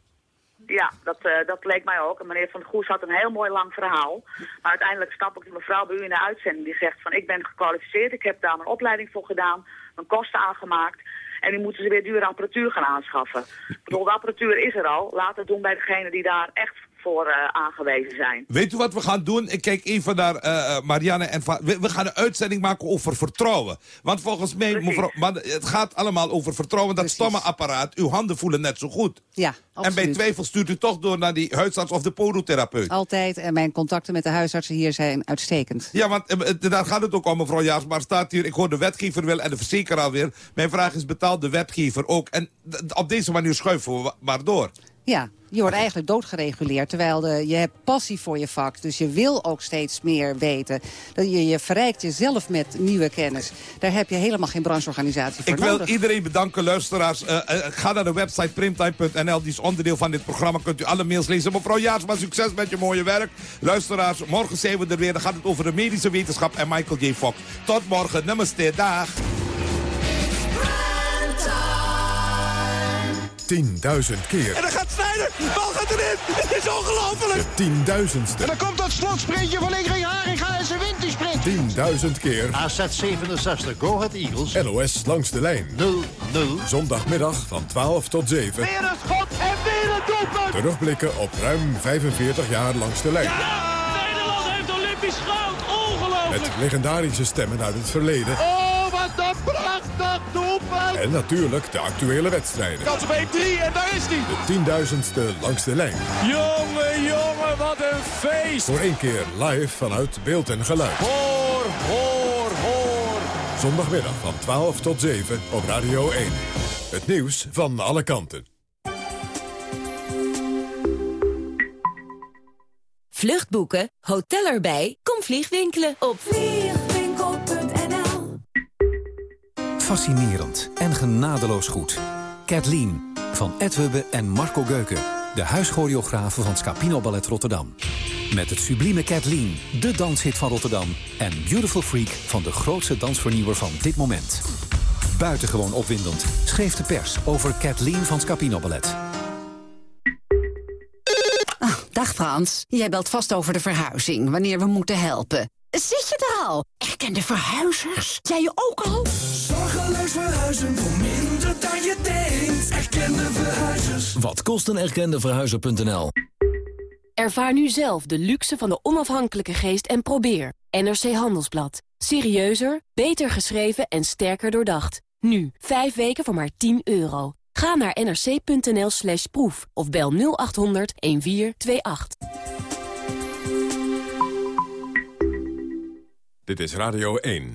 Ja, dat, eh, dat leek mij ook. En meneer Van der Goes had een heel mooi lang verhaal. Maar uiteindelijk snap ik de mevrouw bij u in de uitzending die zegt van ik ben gekwalificeerd, ik heb daar mijn opleiding voor gedaan, mijn kosten aangemaakt. En nu moeten ze weer dure apparatuur gaan aanschaffen. Ik bedoel, de apparatuur is er al. Laat het doen bij degenen die daar echt voor eh, aangewezen zijn. Weet u wat we gaan doen? Ik kijk even naar eh, eh, Marianne en Va- we, we gaan een uitzending maken over vertrouwen. Want volgens mij, mevrouw, maar het gaat allemaal over vertrouwen. Dat stomme apparaat, uw handen voelen net zo goed. Ja, En bij absoluut. twijfel stuurt u toch door naar die huisarts of de podotherapeut. Altijd. En mijn contacten met de huisartsen hier zijn uitstekend. Ja, want daar gaat het ook om, mevrouw Jaars. Maar staat hier, ik hoor de wetgever wel en de verzekeraar weer. Mijn vraag is, betaalt de wetgever ook? En op deze manier schuiven we maar door. Ja, je wordt eigenlijk doodgereguleerd. Terwijl de, je hebt passie voor je vak. Dus je wil ook steeds meer weten. Dat je, je verrijkt jezelf met nieuwe kennis. Daar heb je helemaal geen brancheorganisatie voor Ik wil iedereen bedanken, luisteraars. Eh, eh, ga naar de website primtime.nl. Die is onderdeel van dit programma. Kunt u alle mails lezen. Mevrouw Jaarsma, succes met je mooie werk. Luisteraars, morgen zijn we er weer. Dan gaat het over de medische wetenschap en Michael J. Fox. Tot morgen. Namaste. Dag. 10.000 keer. En dan gaat Snijder. Bal gaat erin. Het is ongelooflijk. De tienduizendste. En dan komt dat slotsprintje van Ingrid Haringa en ze wint die sprint. 10.000 keer. AZ 67, Go Ahead Eagles. NOS langs de lijn. 0-0. Zondagmiddag van 12 tot 7. Weer een schot en weer een doelpunt. Terugblikken op ruim 45 jaar langs de lijn. Nederland heeft Olympisch goud. Ongelooflijk. Met legendarische stemmen uit het verleden. Oh, En natuurlijk de actuele wedstrijden. Kans op 1-3 en daar is hij. De tienduizendste langs de lijn. Jongen, jongen, wat een feest. Voor één keer live vanuit beeld en geluid. Hoor, hoor, hoor. Zondagmiddag van 12 tot 7 op Radio 1. Het nieuws van alle kanten. Vluchtboeken, hotel erbij, kom vliegwinkelen op Vliegwinkel.nl Fascinerend en genadeloos goed. Kathleen van Ed en Marco Geuken. De huischoreografen van Scapino Ballet Rotterdam. Met het sublieme Kathleen, de danshit van Rotterdam. En Beautiful Freak van de grootste dansvernieuwer van dit moment. Buitengewoon opwindend schreef de pers over Kathleen van Scapino Ballet. Dag Frans, jij belt vast over de verhuizing, wanneer we moeten helpen. Zit je er al? Erkende verhuizers? Jij je ook al? Zorgeloos verhuizen voor minder dan je denkt. Erkende verhuizers. Wat kost een erkende verhuizer.nl? Ervaar nu zelf de luxe van de onafhankelijke geest en probeer. NRC Handelsblad. Serieuzer, beter geschreven en sterker doordacht. Nu, 5 weken voor maar 10 euro. Ga naar nrc.nl slash proef of bel 0800 1428. Dit is Radio 1.